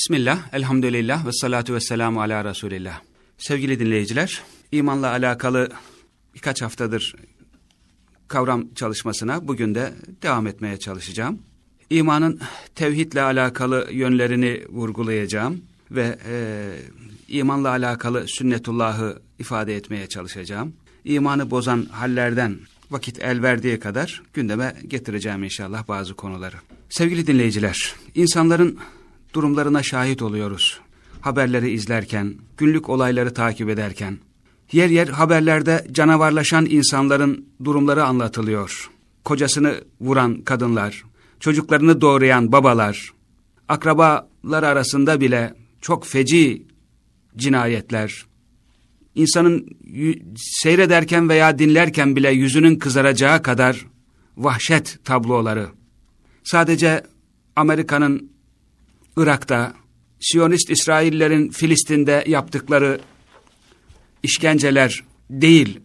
Bismillah, elhamdülillah ve salatu ve selamu ala Resulillah. Sevgili dinleyiciler, imanla alakalı birkaç haftadır kavram çalışmasına bugün de devam etmeye çalışacağım. İmanın tevhidle alakalı yönlerini vurgulayacağım ve e, imanla alakalı sünnetullahı ifade etmeye çalışacağım. İmanı bozan hallerden vakit el verdiği kadar gündeme getireceğim inşallah bazı konuları. Sevgili dinleyiciler, insanların durumlarına şahit oluyoruz. Haberleri izlerken, günlük olayları takip ederken, yer yer haberlerde canavarlaşan insanların durumları anlatılıyor. Kocasını vuran kadınlar, çocuklarını doğrayan babalar, akrabalar arasında bile çok feci cinayetler, insanın seyrederken veya dinlerken bile yüzünün kızaracağı kadar vahşet tabloları. Sadece Amerika'nın Irak'ta, Siyonist İsraillerin Filistin'de yaptıkları işkenceler değil,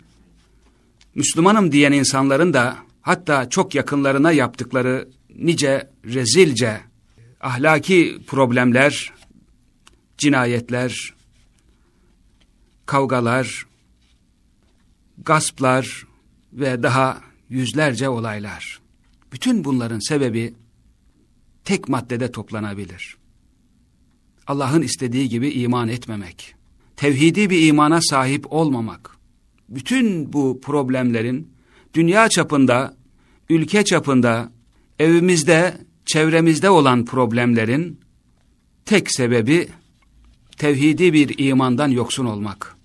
Müslümanım diyen insanların da hatta çok yakınlarına yaptıkları nice rezilce ahlaki problemler, cinayetler, kavgalar, gasplar ve daha yüzlerce olaylar. Bütün bunların sebebi tek maddede toplanabilir. Allah'ın istediği gibi iman etmemek, tevhidi bir imana sahip olmamak. Bütün bu problemlerin dünya çapında, ülke çapında, evimizde, çevremizde olan problemlerin tek sebebi tevhidi bir imandan yoksun olmak.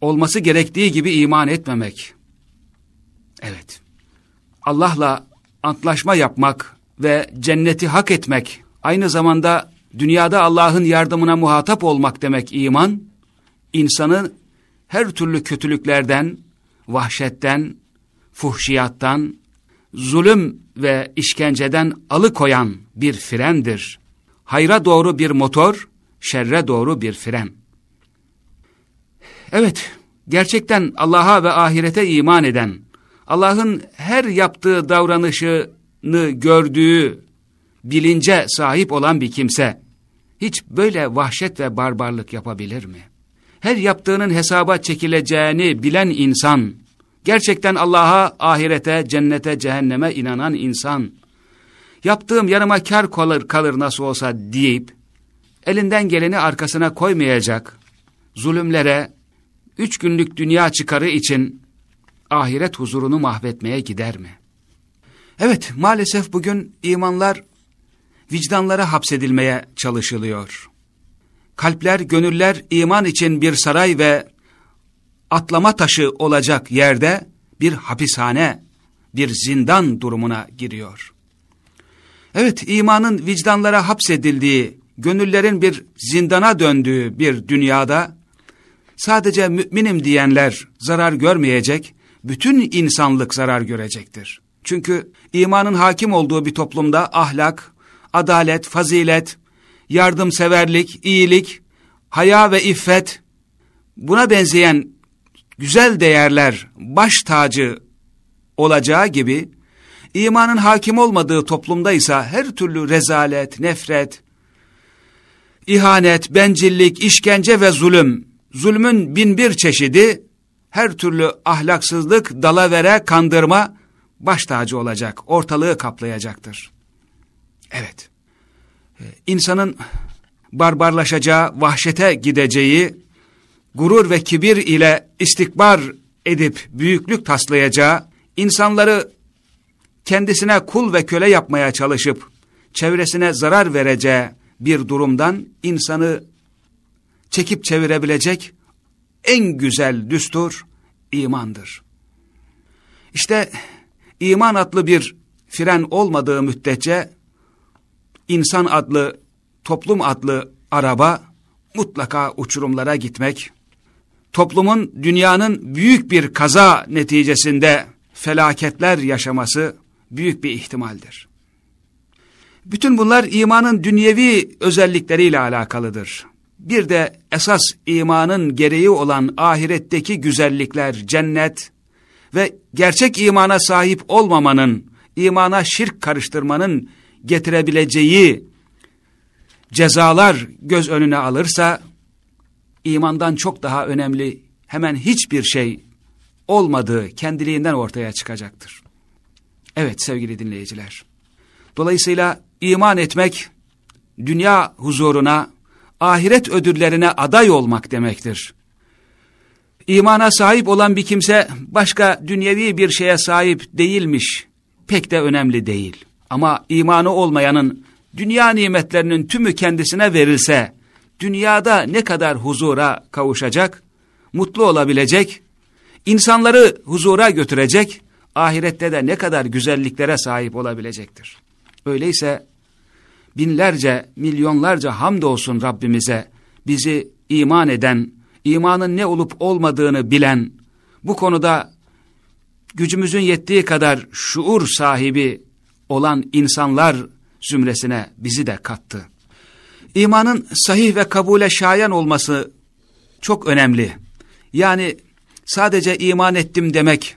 Olması gerektiği gibi iman etmemek. Evet. Allah'la antlaşma yapmak ve cenneti hak etmek, aynı zamanda dünyada Allah'ın yardımına muhatap olmak demek iman, insanı her türlü kötülüklerden, vahşetten, fuhşiyattan, zulüm ve işkenceden alıkoyan bir frendir. Hayra doğru bir motor, şerre doğru bir fren. Evet, gerçekten Allah'a ve ahirete iman eden, Allah'ın her yaptığı davranışını gördüğü bilince sahip olan bir kimse, hiç böyle vahşet ve barbarlık yapabilir mi? Her yaptığının hesaba çekileceğini bilen insan, gerçekten Allah'a, ahirete, cennete, cehenneme inanan insan, yaptığım yanıma kar kalır, kalır nasıl olsa deyip, elinden geleni arkasına koymayacak, zulümlere, üç günlük dünya çıkarı için ahiret huzurunu mahvetmeye gider mi? Evet, maalesef bugün imanlar vicdanlara hapsedilmeye çalışılıyor. Kalpler, gönüller iman için bir saray ve atlama taşı olacak yerde bir hapishane, bir zindan durumuna giriyor. Evet, imanın vicdanlara hapsedildiği, gönüllerin bir zindana döndüğü bir dünyada, sadece müminim diyenler zarar görmeyecek, bütün insanlık zarar görecektir. Çünkü imanın hakim olduğu bir toplumda ahlak, adalet, fazilet, yardımseverlik, iyilik, haya ve iffet, buna benzeyen güzel değerler baş tacı olacağı gibi, imanın hakim olmadığı toplumda ise her türlü rezalet, nefret, ihanet, bencillik, işkence ve zulüm, zulmün bin bir çeşidi, her türlü ahlaksızlık, dalavere, kandırma baş tacı olacak, ortalığı kaplayacaktır. Evet, ee, insanın barbarlaşacağı, vahşete gideceği, gurur ve kibir ile istikbar edip büyüklük taslayacağı, insanları kendisine kul ve köle yapmaya çalışıp çevresine zarar vereceği bir durumdan insanı çekip çevirebilecek en güzel düstur imandır. İşte iman adlı bir fren olmadığı müddetçe insan adlı, toplum adlı araba mutlaka uçurumlara gitmek, toplumun dünyanın büyük bir kaza neticesinde felaketler yaşaması büyük bir ihtimaldir. Bütün bunlar imanın dünyevi özellikleriyle alakalıdır. Bir de esas imanın gereği olan ahiretteki güzellikler, cennet ve gerçek imana sahip olmamanın, imana şirk karıştırmanın getirebileceği cezalar göz önüne alırsa, imandan çok daha önemli hemen hiçbir şey olmadığı kendiliğinden ortaya çıkacaktır. Evet sevgili dinleyiciler. Dolayısıyla iman etmek, dünya huzuruna, ahiret ödüllerine aday olmak demektir. İmana sahip olan bir kimse başka dünyevi bir şeye sahip değilmiş. Pek de önemli değil. Ama imanı olmayanın dünya nimetlerinin tümü kendisine verilse, dünyada ne kadar huzura kavuşacak, mutlu olabilecek, insanları huzura götürecek, ahirette de ne kadar güzelliklere sahip olabilecektir. Öyleyse binlerce, milyonlarca hamdolsun Rabbimize bizi iman eden, imanın ne olup olmadığını bilen, bu konuda gücümüzün yettiği kadar şuur sahibi olan insanlar zümresine bizi de kattı. İmanın sahih ve kabule şayan olması çok önemli. Yani sadece iman ettim demek,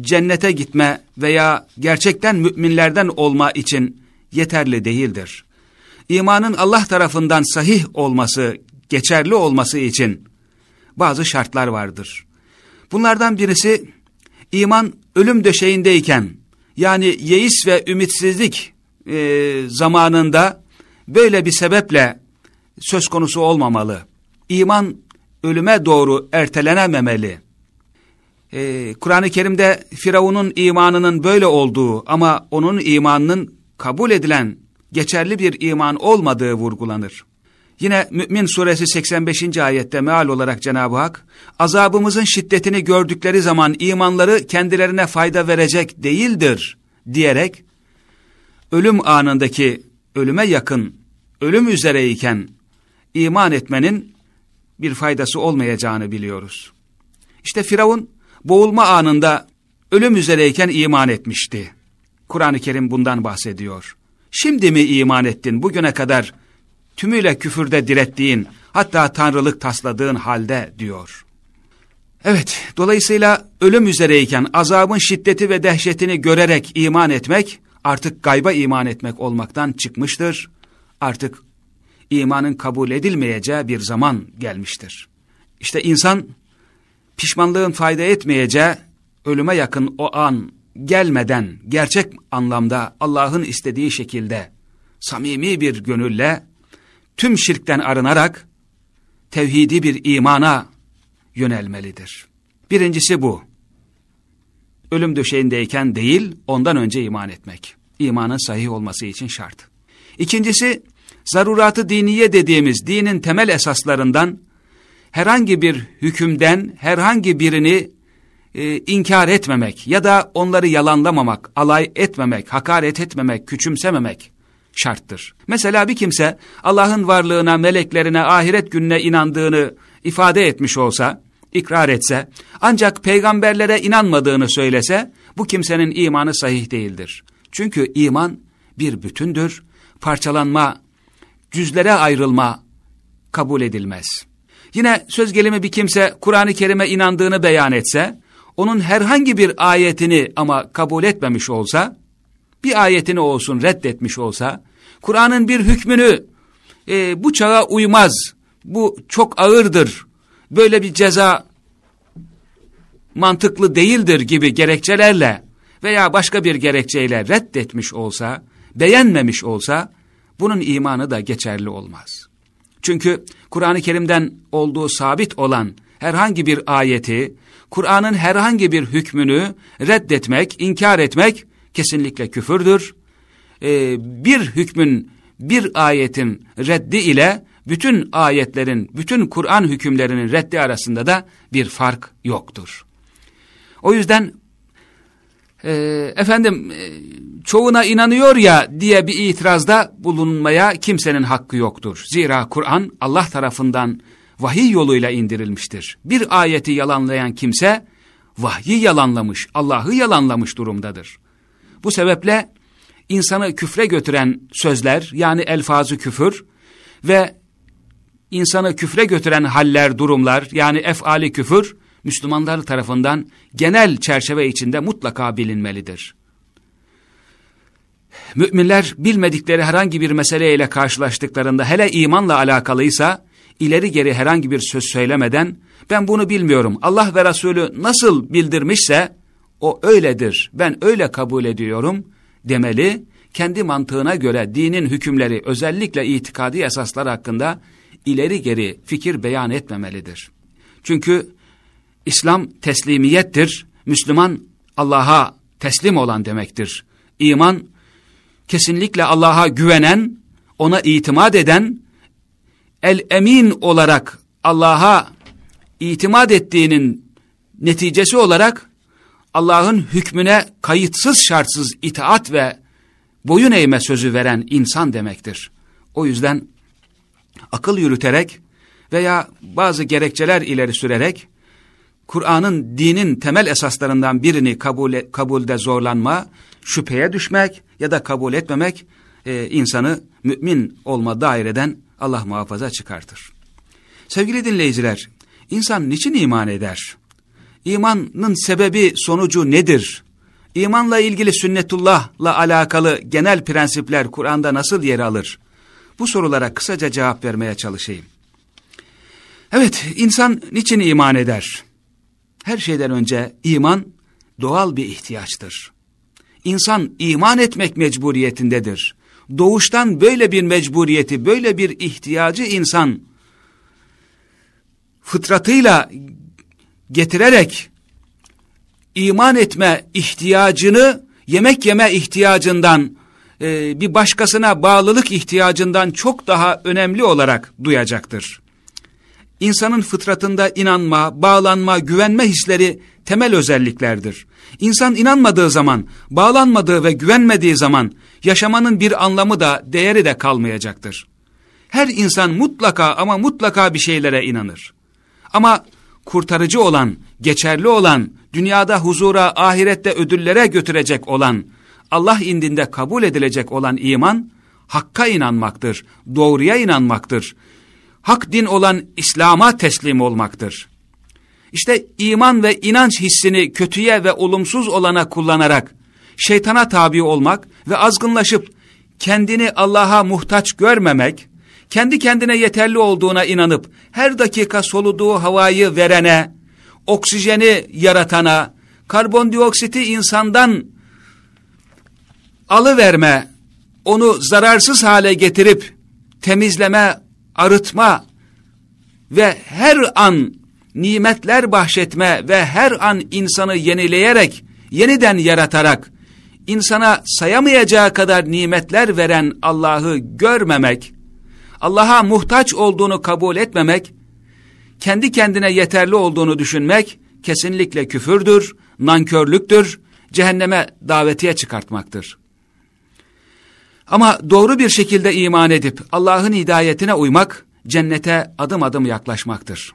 cennete gitme veya gerçekten müminlerden olma için yeterli değildir. İmanın Allah tarafından sahih olması, geçerli olması için bazı şartlar vardır. Bunlardan birisi iman ölüm döşeğindeyken yani yeis ve ümitsizlik e, zamanında böyle bir sebeple söz konusu olmamalı. İman ölüme doğru ertelenememeli. Ee, Kur'an-ı Kerim'de Firavun'un imanının böyle olduğu ama onun imanının kabul edilen geçerli bir iman olmadığı vurgulanır. Yine Mü'min suresi 85. ayette meal olarak Cenab-ı Hak, azabımızın şiddetini gördükleri zaman imanları kendilerine fayda verecek değildir diyerek, ölüm anındaki ölüme yakın, ölüm üzereyken iman etmenin bir faydası olmayacağını biliyoruz. İşte Firavun boğulma anında ölüm üzereyken iman etmişti. Kur'an-ı Kerim bundan bahsediyor. Şimdi mi iman ettin bugüne kadar tümüyle küfürde direttiğin hatta tanrılık tasladığın halde diyor. Evet dolayısıyla ölüm üzereyken azabın şiddeti ve dehşetini görerek iman etmek artık gayba iman etmek olmaktan çıkmıştır. Artık imanın kabul edilmeyeceği bir zaman gelmiştir. İşte insan pişmanlığın fayda etmeyeceği ölüme yakın o an gelmeden gerçek anlamda Allah'ın istediği şekilde samimi bir gönülle tüm şirkten arınarak tevhidi bir imana yönelmelidir. Birincisi bu. Ölüm döşeğindeyken değil, ondan önce iman etmek. İmanın sahih olması için şart. İkincisi, zaruratı diniye dediğimiz dinin temel esaslarından herhangi bir hükümden herhangi birini e, inkar etmemek ya da onları yalanlamamak, alay etmemek, hakaret etmemek, küçümsememek şarttır. Mesela bir kimse Allah'ın varlığına, meleklerine, ahiret gününe inandığını ifade etmiş olsa, ikrar etse, ancak peygamberlere inanmadığını söylese, bu kimsenin imanı sahih değildir. Çünkü iman bir bütündür, parçalanma, cüzlere ayrılma kabul edilmez. Yine söz gelimi bir kimse Kur'an-ı Kerim'e inandığını beyan etse, onun herhangi bir ayetini ama kabul etmemiş olsa, bir ayetini olsun reddetmiş olsa, Kur'an'ın bir hükmünü e, bu çağa uymaz, bu çok ağırdır, böyle bir ceza mantıklı değildir gibi gerekçelerle veya başka bir gerekçeyle reddetmiş olsa, beğenmemiş olsa, bunun imanı da geçerli olmaz. Çünkü Kur'an-ı Kerim'den olduğu sabit olan herhangi bir ayeti, Kur'an'ın herhangi bir hükmünü reddetmek, inkar etmek kesinlikle küfürdür. Ee, bir hükmün, bir ayetin reddi ile bütün ayetlerin, bütün Kur'an hükümlerinin reddi arasında da bir fark yoktur. O yüzden e, efendim e, çoğuna inanıyor ya diye bir itirazda bulunmaya kimsenin hakkı yoktur. Zira Kur'an Allah tarafından vahiy yoluyla indirilmiştir. Bir ayeti yalanlayan kimse vahyi yalanlamış, Allah'ı yalanlamış durumdadır. Bu sebeple insanı küfre götüren sözler yani elfazı küfür ve insanı küfre götüren haller, durumlar yani efali küfür Müslümanlar tarafından genel çerçeve içinde mutlaka bilinmelidir. Müminler bilmedikleri herhangi bir meseleyle karşılaştıklarında hele imanla alakalıysa ileri geri herhangi bir söz söylemeden ben bunu bilmiyorum Allah ve Resulü nasıl bildirmişse o öyledir ben öyle kabul ediyorum demeli kendi mantığına göre dinin hükümleri özellikle itikadi esaslar hakkında ileri geri fikir beyan etmemelidir. Çünkü İslam teslimiyettir. Müslüman Allah'a teslim olan demektir. İman kesinlikle Allah'a güvenen, ona itimat eden, el-emin olarak Allah'a itimat ettiğinin neticesi olarak Allah'ın hükmüne kayıtsız şartsız itaat ve boyun eğme sözü veren insan demektir. O yüzden akıl yürüterek veya bazı gerekçeler ileri sürerek Kur'an'ın dinin temel esaslarından birini kabul, kabulde zorlanma, şüpheye düşmek ya da kabul etmemek e, insanı mümin olma daireden Allah muhafaza çıkartır. Sevgili dinleyiciler, insan niçin iman eder? İmanın sebebi sonucu nedir? İmanla ilgili sünnetullahla alakalı genel prensipler Kur'an'da nasıl yer alır? Bu sorulara kısaca cevap vermeye çalışayım. Evet, insan niçin iman eder? Her şeyden önce iman doğal bir ihtiyaçtır. İnsan iman etmek mecburiyetindedir. Doğuştan böyle bir mecburiyeti, böyle bir ihtiyacı insan fıtratıyla getirerek iman etme ihtiyacını yemek yeme ihtiyacından e, bir başkasına bağlılık ihtiyacından çok daha önemli olarak duyacaktır. İnsanın fıtratında inanma, bağlanma, güvenme hisleri temel özelliklerdir. İnsan inanmadığı zaman, bağlanmadığı ve güvenmediği zaman yaşamanın bir anlamı da değeri de kalmayacaktır. Her insan mutlaka ama mutlaka bir şeylere inanır. Ama kurtarıcı olan, geçerli olan, dünyada huzura, ahirette ödüllere götürecek olan, Allah indinde kabul edilecek olan iman, hakka inanmaktır, doğruya inanmaktır. Hak din olan İslam'a teslim olmaktır. İşte iman ve inanç hissini kötüye ve olumsuz olana kullanarak, şeytana tabi olmak ve azgınlaşıp kendini Allah'a muhtaç görmemek, kendi kendine yeterli olduğuna inanıp her dakika soluduğu havayı verene, oksijeni yaratana, karbondioksiti insandan alıverme, onu zararsız hale getirip temizleme, arıtma ve her an nimetler bahşetme ve her an insanı yenileyerek, yeniden yaratarak, insana sayamayacağı kadar nimetler veren Allah'ı görmemek, Allah'a muhtaç olduğunu kabul etmemek, kendi kendine yeterli olduğunu düşünmek kesinlikle küfürdür, nankörlüktür, cehenneme davetiye çıkartmaktır. Ama doğru bir şekilde iman edip Allah'ın hidayetine uymak, cennete adım adım yaklaşmaktır.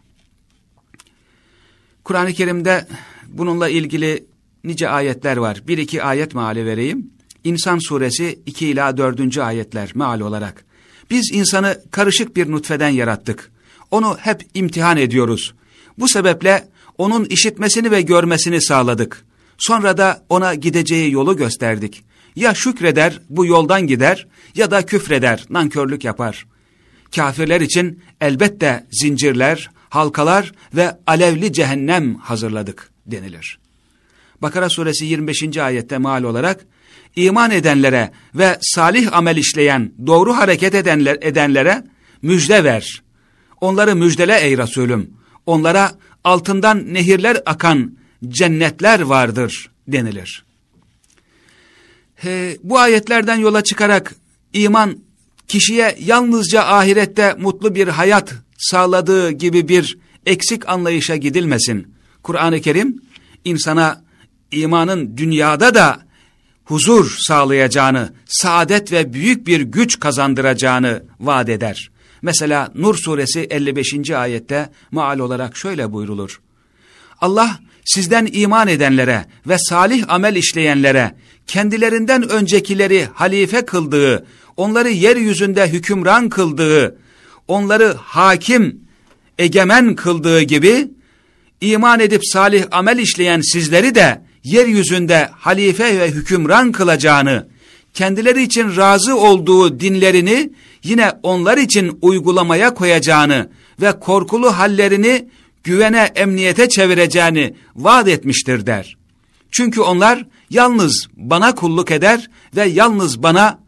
Kur'an-ı Kerim'de bununla ilgili nice ayetler var. Bir iki ayet meali vereyim. İnsan suresi 2 ila 4. ayetler meal olarak. Biz insanı karışık bir nutfeden yarattık. Onu hep imtihan ediyoruz. Bu sebeple onun işitmesini ve görmesini sağladık. Sonra da ona gideceği yolu gösterdik. Ya şükreder, bu yoldan gider ya da küfreder, nankörlük yapar. Kafirler için elbette zincirler, halkalar ve alevli cehennem hazırladık denilir. Bakara suresi 25. ayette mal olarak iman edenlere ve salih amel işleyen, doğru hareket edenler, edenlere müjde ver. Onları müjdele ey Resulüm. Onlara altından nehirler akan cennetler vardır denilir. He, bu ayetlerden yola çıkarak iman kişiye yalnızca ahirette mutlu bir hayat sağladığı gibi bir eksik anlayışa gidilmesin. Kur'an-ı Kerim insana imanın dünyada da huzur sağlayacağını, saadet ve büyük bir güç kazandıracağını vaat eder. Mesela Nur suresi 55. ayette maal olarak şöyle buyrulur. Allah sizden iman edenlere ve salih amel işleyenlere kendilerinden öncekileri halife kıldığı, onları yeryüzünde hükümran kıldığı, onları hakim, egemen kıldığı gibi iman edip salih amel işleyen sizleri de yeryüzünde halife ve hükümran kılacağını, kendileri için razı olduğu dinlerini yine onlar için uygulamaya koyacağını ve korkulu hallerini güvene, emniyete çevireceğini vaat etmiştir der. Çünkü onlar yalnız bana kulluk eder ve yalnız bana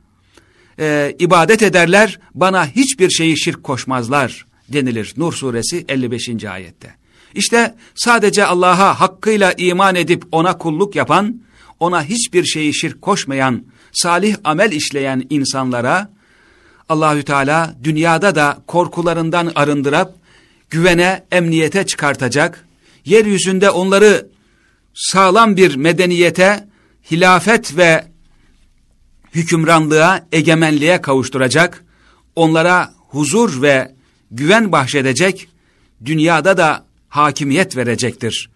e, ibadet ederler, bana hiçbir şeyi şirk koşmazlar denilir Nur suresi 55. ayette. İşte sadece Allah'a hakkıyla iman edip ona kulluk yapan, ona hiçbir şeyi şirk koşmayan, salih amel işleyen insanlara Allahü Teala dünyada da korkularından arındırıp güvene, emniyete çıkartacak, yeryüzünde onları sağlam bir medeniyete, hilafet ve hükümranlığa, egemenliğe kavuşturacak, onlara huzur ve güven bahşedecek, dünyada da hakimiyet verecektir.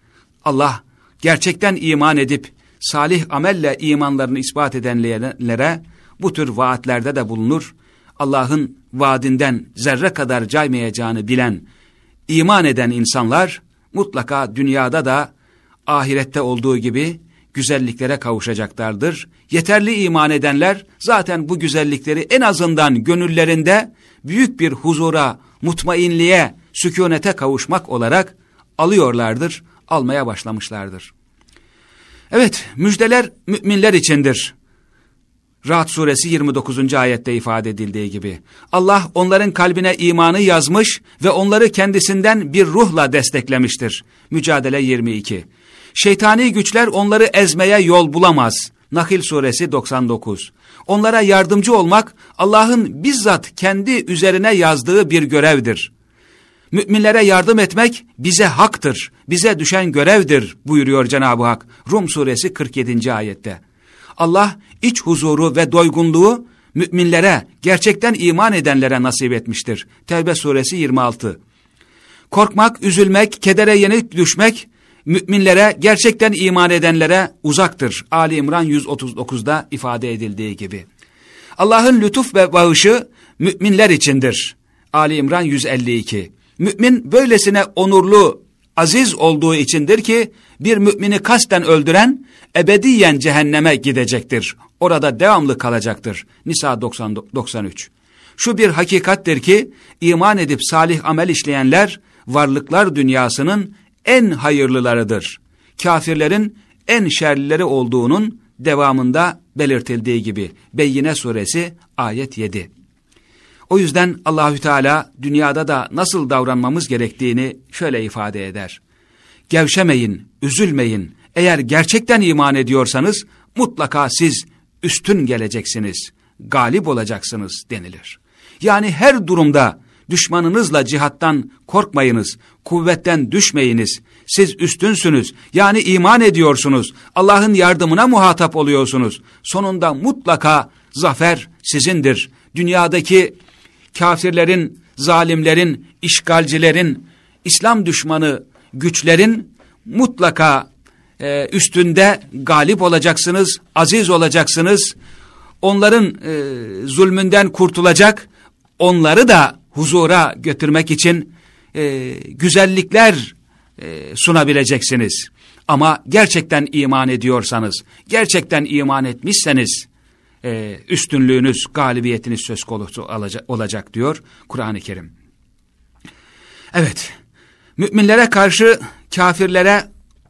Allah gerçekten iman edip salih amelle imanlarını ispat edenlere bu tür vaatlerde de bulunur. Allah'ın vaadinden zerre kadar caymayacağını bilen, iman eden insanlar mutlaka dünyada da ahirette olduğu gibi güzelliklere kavuşacaklardır. Yeterli iman edenler zaten bu güzellikleri en azından gönüllerinde büyük bir huzura, mutmainliğe, sükunete kavuşmak olarak alıyorlardır, almaya başlamışlardır. Evet, müjdeler müminler içindir. Rahat suresi 29. ayette ifade edildiği gibi. Allah onların kalbine imanı yazmış ve onları kendisinden bir ruhla desteklemiştir. Mücadele 22. Şeytani güçler onları ezmeye yol bulamaz. Nahil suresi 99. Onlara yardımcı olmak Allah'ın bizzat kendi üzerine yazdığı bir görevdir. Müminlere yardım etmek bize haktır, bize düşen görevdir buyuruyor Cenab-ı Hak Rum suresi 47. ayette. Allah iç huzuru ve doygunluğu müminlere, gerçekten iman edenlere nasip etmiştir. Tevbe suresi 26. Korkmak, üzülmek, kedere yenik düşmek, müminlere, gerçekten iman edenlere uzaktır. Ali İmran 139'da ifade edildiği gibi. Allah'ın lütuf ve bağışı müminler içindir. Ali İmran 152. Mümin böylesine onurlu, aziz olduğu içindir ki bir mümini kasten öldüren ebediyen cehenneme gidecektir. Orada devamlı kalacaktır. Nisa 90, 93. Şu bir hakikattir ki iman edip salih amel işleyenler varlıklar dünyasının en hayırlılarıdır. Kafirlerin en şerlileri olduğunun devamında belirtildiği gibi. Beyyine suresi ayet 7. O yüzden Allahü Teala dünyada da nasıl davranmamız gerektiğini şöyle ifade eder. Gevşemeyin, üzülmeyin. Eğer gerçekten iman ediyorsanız mutlaka siz üstün geleceksiniz, galip olacaksınız denilir. Yani her durumda düşmanınızla cihattan korkmayınız, kuvvetten düşmeyiniz. Siz üstünsünüz, yani iman ediyorsunuz, Allah'ın yardımına muhatap oluyorsunuz. Sonunda mutlaka zafer sizindir. Dünyadaki kafirlerin, zalimlerin, işgalcilerin, İslam düşmanı güçlerin mutlaka e, üstünde galip olacaksınız, aziz olacaksınız. Onların e, zulmünden kurtulacak, onları da huzura götürmek için e, güzellikler e, sunabileceksiniz. Ama gerçekten iman ediyorsanız, gerçekten iman etmişseniz, e, üstünlüğünüz, galibiyetiniz söz konusu olacak, diyor Kur'an-ı Kerim. Evet, müminlere karşı kafirlere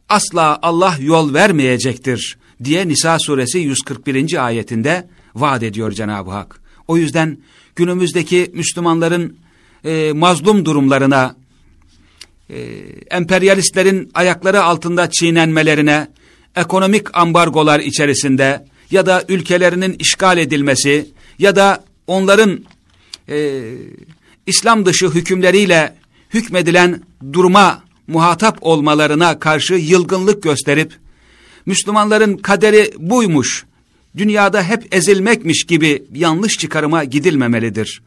asla Allah yol vermeyecektir diye Nisa suresi 141. ayetinde vaat ediyor Cenab-ı Hak. O yüzden günümüzdeki Müslümanların e, mazlum durumlarına, e, emperyalistlerin ayakları altında çiğnenmelerine, ekonomik ambargolar içerisinde ya da ülkelerinin işgal edilmesi ya da onların e, İslam dışı hükümleriyle hükmedilen duruma muhatap olmalarına karşı yılgınlık gösterip, Müslümanların kaderi buymuş, dünyada hep ezilmekmiş gibi yanlış çıkarıma gidilmemelidir.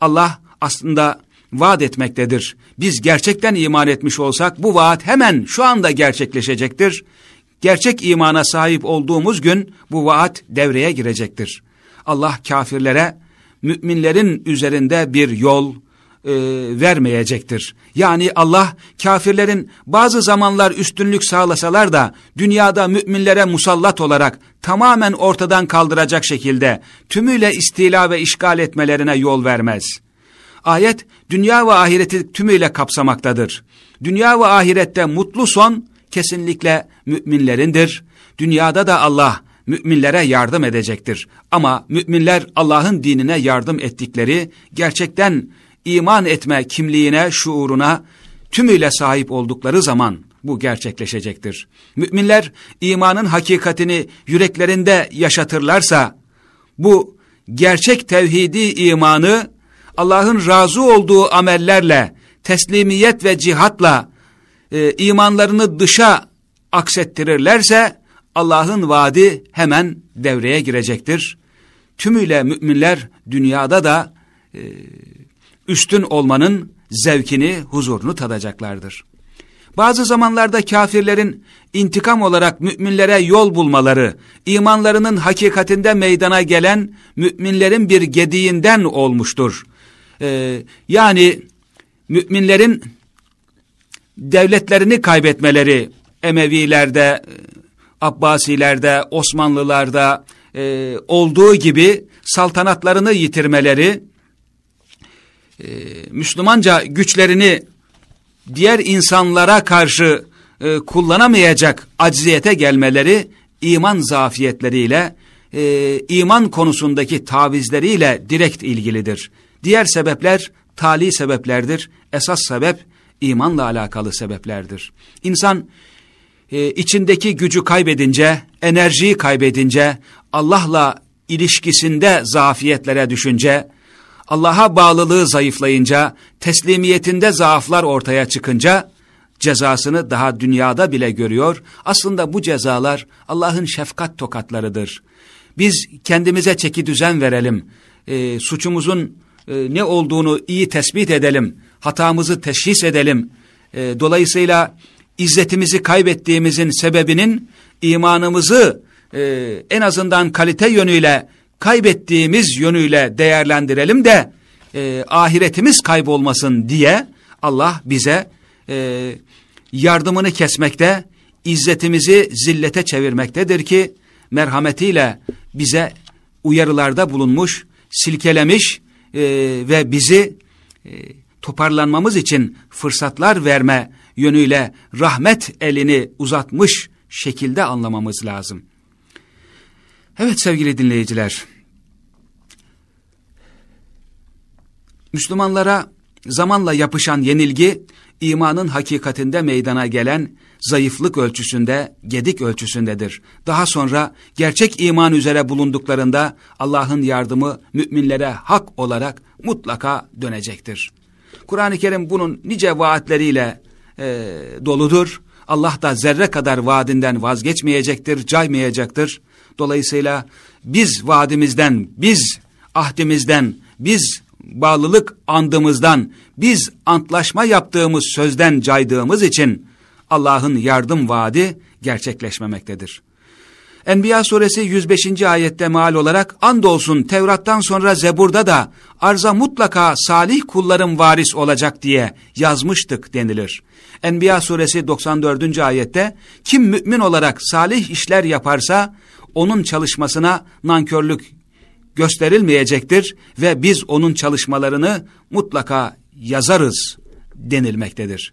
Allah aslında vaat etmektedir. Biz gerçekten iman etmiş olsak bu vaat hemen şu anda gerçekleşecektir. Gerçek imana sahip olduğumuz gün bu vaat devreye girecektir. Allah kafirlere müminlerin üzerinde bir yol, e, vermeyecektir. Yani Allah kafirlerin bazı zamanlar üstünlük sağlasalar da dünyada müminlere musallat olarak tamamen ortadan kaldıracak şekilde tümüyle istila ve işgal etmelerine yol vermez. Ayet dünya ve ahireti tümüyle kapsamaktadır. Dünya ve ahirette mutlu son kesinlikle müminlerindir. Dünyada da Allah müminlere yardım edecektir. Ama müminler Allah'ın dinine yardım ettikleri gerçekten iman etme kimliğine, şuuruna tümüyle sahip oldukları zaman bu gerçekleşecektir. Müminler imanın hakikatini yüreklerinde yaşatırlarsa bu gerçek tevhidi imanı Allah'ın razı olduğu amellerle, teslimiyet ve cihatla e, imanlarını dışa aksettirirlerse Allah'ın vaadi hemen devreye girecektir. Tümüyle müminler dünyada da e, üstün olmanın zevkini, huzurunu tadacaklardır. Bazı zamanlarda kafirlerin intikam olarak müminlere yol bulmaları, imanlarının hakikatinde meydana gelen müminlerin bir gediğinden olmuştur. Ee, yani müminlerin devletlerini kaybetmeleri, Emevilerde, Abbasilerde, Osmanlılarda e, olduğu gibi saltanatlarını yitirmeleri, e, Müslümanca güçlerini diğer insanlara karşı e, kullanamayacak acziyete gelmeleri iman zafiyetleriyle, e, iman konusundaki tavizleriyle direkt ilgilidir. Diğer sebepler tali sebeplerdir. Esas sebep imanla alakalı sebeplerdir. İnsan e, içindeki gücü kaybedince, enerjiyi kaybedince, Allah'la ilişkisinde zafiyetlere düşünce, Allah'a bağlılığı zayıflayınca, teslimiyetinde zaaflar ortaya çıkınca, cezasını daha dünyada bile görüyor. Aslında bu cezalar Allah'ın şefkat tokatlarıdır. Biz kendimize çeki düzen verelim, e, suçumuzun e, ne olduğunu iyi tespit edelim, hatamızı teşhis edelim. E, dolayısıyla izzetimizi kaybettiğimizin sebebinin imanımızı e, en azından kalite yönüyle kaybettiğimiz yönüyle değerlendirelim de e, ahiretimiz kaybolmasın diye Allah bize e, yardımını kesmekte, izzetimizi zillete çevirmektedir ki merhametiyle bize uyarılarda bulunmuş, silkelemiş e, ve bizi e, toparlanmamız için fırsatlar verme yönüyle rahmet elini uzatmış şekilde anlamamız lazım. Evet sevgili dinleyiciler, Müslümanlara zamanla yapışan yenilgi, imanın hakikatinde meydana gelen zayıflık ölçüsünde, gedik ölçüsündedir. Daha sonra gerçek iman üzere bulunduklarında Allah'ın yardımı müminlere hak olarak mutlaka dönecektir. Kur'an-ı Kerim bunun nice vaatleriyle e, doludur. Allah da zerre kadar vaadinden vazgeçmeyecektir, caymayacaktır. Dolayısıyla biz vaadimizden, biz ahdimizden, biz bağlılık andımızdan, biz antlaşma yaptığımız sözden caydığımız için Allah'ın yardım vaadi gerçekleşmemektedir. Enbiya suresi 105. ayette mal olarak andolsun Tevrat'tan sonra Zebur'da da arza mutlaka salih kulların varis olacak diye yazmıştık denilir. Enbiya suresi 94. ayette kim mümin olarak salih işler yaparsa onun çalışmasına nankörlük gösterilmeyecektir ve biz onun çalışmalarını mutlaka yazarız denilmektedir.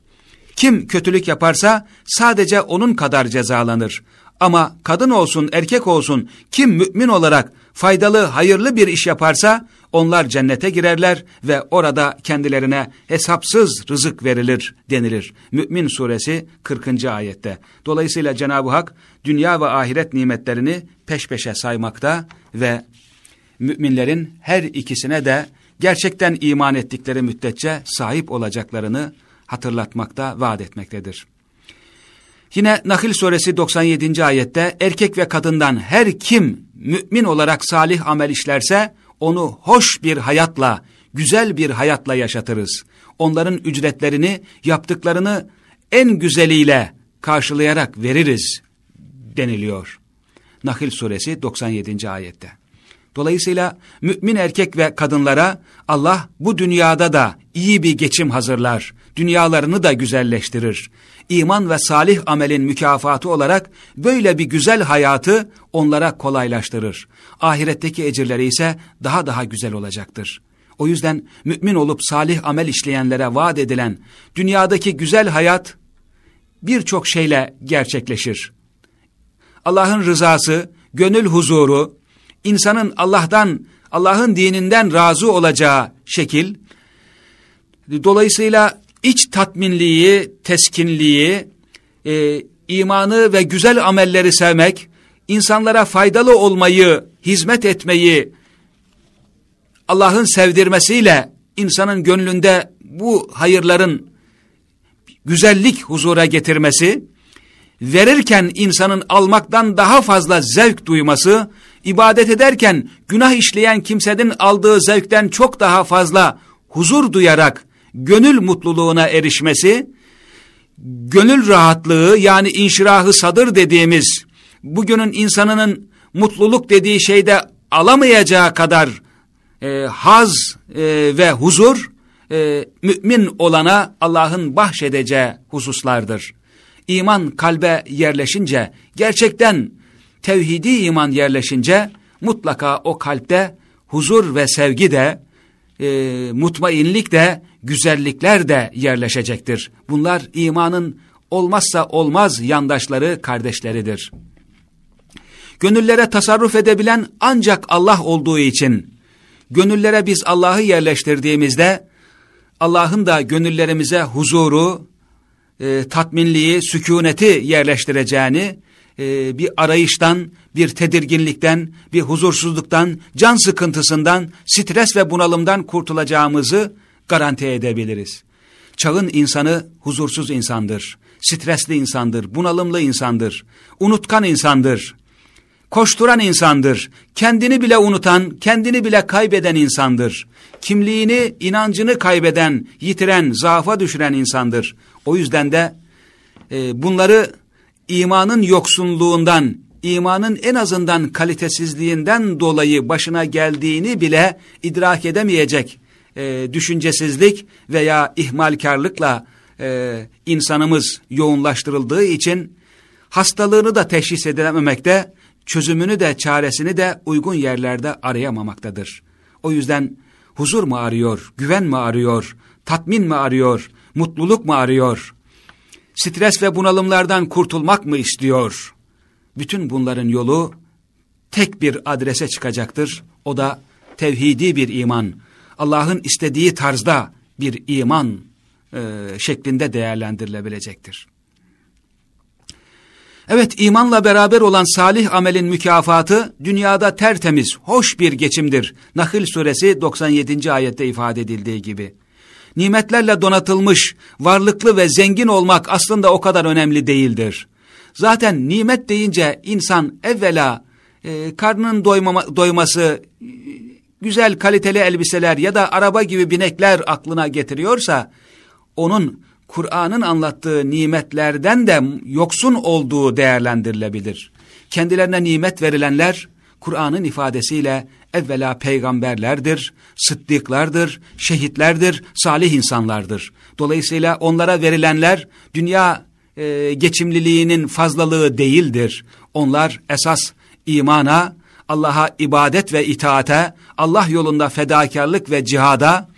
Kim kötülük yaparsa sadece onun kadar cezalanır. Ama kadın olsun erkek olsun kim mümin olarak faydalı hayırlı bir iş yaparsa onlar cennete girerler ve orada kendilerine hesapsız rızık verilir denilir. Mümin suresi 40. ayette. Dolayısıyla Cenab-ı Hak dünya ve ahiret nimetlerini peş peşe saymakta ve müminlerin her ikisine de gerçekten iman ettikleri müddetçe sahip olacaklarını hatırlatmakta, vaat etmektedir. Yine Nahil suresi 97. ayette erkek ve kadından her kim mümin olarak salih amel işlerse onu hoş bir hayatla, güzel bir hayatla yaşatırız. Onların ücretlerini yaptıklarını en güzeliyle karşılayarak veririz deniliyor. Nahil suresi 97. ayette. Dolayısıyla mümin erkek ve kadınlara Allah bu dünyada da iyi bir geçim hazırlar. Dünyalarını da güzelleştirir. İman ve salih amelin mükafatı olarak böyle bir güzel hayatı onlara kolaylaştırır. Ahiretteki ecirleri ise daha daha güzel olacaktır. O yüzden mümin olup salih amel işleyenlere vaat edilen dünyadaki güzel hayat birçok şeyle gerçekleşir. Allah'ın rızası, gönül huzuru, insanın Allah'tan, Allah'ın dininden razı olacağı şekil, dolayısıyla iç tatminliği, teskinliği, e, imanı ve güzel amelleri sevmek, insanlara faydalı olmayı, hizmet etmeyi Allah'ın sevdirmesiyle insanın gönlünde bu hayırların güzellik huzura getirmesi, verirken insanın almaktan daha fazla zevk duyması, ibadet ederken günah işleyen kimsenin aldığı zevkten çok daha fazla huzur duyarak gönül mutluluğuna erişmesi, gönül rahatlığı yani inşirahı sadır dediğimiz bugünün insanının mutluluk dediği şeyde alamayacağı kadar e, haz e, ve huzur e, mümin olana Allah'ın bahşedeceği hususlardır. İman kalbe yerleşince, gerçekten tevhidi iman yerleşince mutlaka o kalpte huzur ve sevgi de, e, mutmainlik de, güzellikler de yerleşecektir. Bunlar imanın olmazsa olmaz yandaşları, kardeşleridir. Gönüllere tasarruf edebilen ancak Allah olduğu için, gönüllere biz Allah'ı yerleştirdiğimizde, Allah'ın da gönüllerimize huzuru, e, tatminliği, sükuneti yerleştireceğini, e, bir arayıştan, bir tedirginlikten, bir huzursuzluktan, can sıkıntısından, stres ve bunalımdan kurtulacağımızı garanti edebiliriz. Çağın insanı huzursuz insandır, stresli insandır, bunalımlı insandır, unutkan insandır, koşturan insandır, kendini bile unutan, kendini bile kaybeden insandır. Kimliğini, inancını kaybeden, yitiren, zaafa düşüren insandır. O yüzden de e, bunları imanın yoksunluğundan, imanın en azından kalitesizliğinden dolayı başına geldiğini bile idrak edemeyecek e, düşüncesizlik veya ihmalkarlıkla e, insanımız yoğunlaştırıldığı için hastalığını da teşhis edilememekte, çözümünü de çaresini de uygun yerlerde arayamamaktadır. O yüzden huzur mu arıyor, güven mi arıyor, tatmin mi arıyor, mutluluk mu arıyor, stres ve bunalımlardan kurtulmak mı istiyor? Bütün bunların yolu tek bir adrese çıkacaktır. O da tevhidi bir iman. Allah'ın istediği tarzda bir iman e, şeklinde değerlendirilebilecektir. Evet imanla beraber olan salih amelin mükafatı dünyada tertemiz, hoş bir geçimdir. Nahl suresi 97. ayette ifade edildiği gibi. Nimetlerle donatılmış, varlıklı ve zengin olmak aslında o kadar önemli değildir. Zaten nimet deyince insan evvela e, karnının doymama, doyması, güzel kaliteli elbiseler ya da araba gibi binekler aklına getiriyorsa, onun Kur'an'ın anlattığı nimetlerden de yoksun olduğu değerlendirilebilir. Kendilerine nimet verilenler, Kur'an'ın ifadesiyle evvela peygamberlerdir, sıddıklardır, şehitlerdir, salih insanlardır. Dolayısıyla onlara verilenler dünya e, geçimliliğinin fazlalığı değildir. Onlar esas imana, Allah'a ibadet ve itaate, Allah yolunda fedakarlık ve cihada,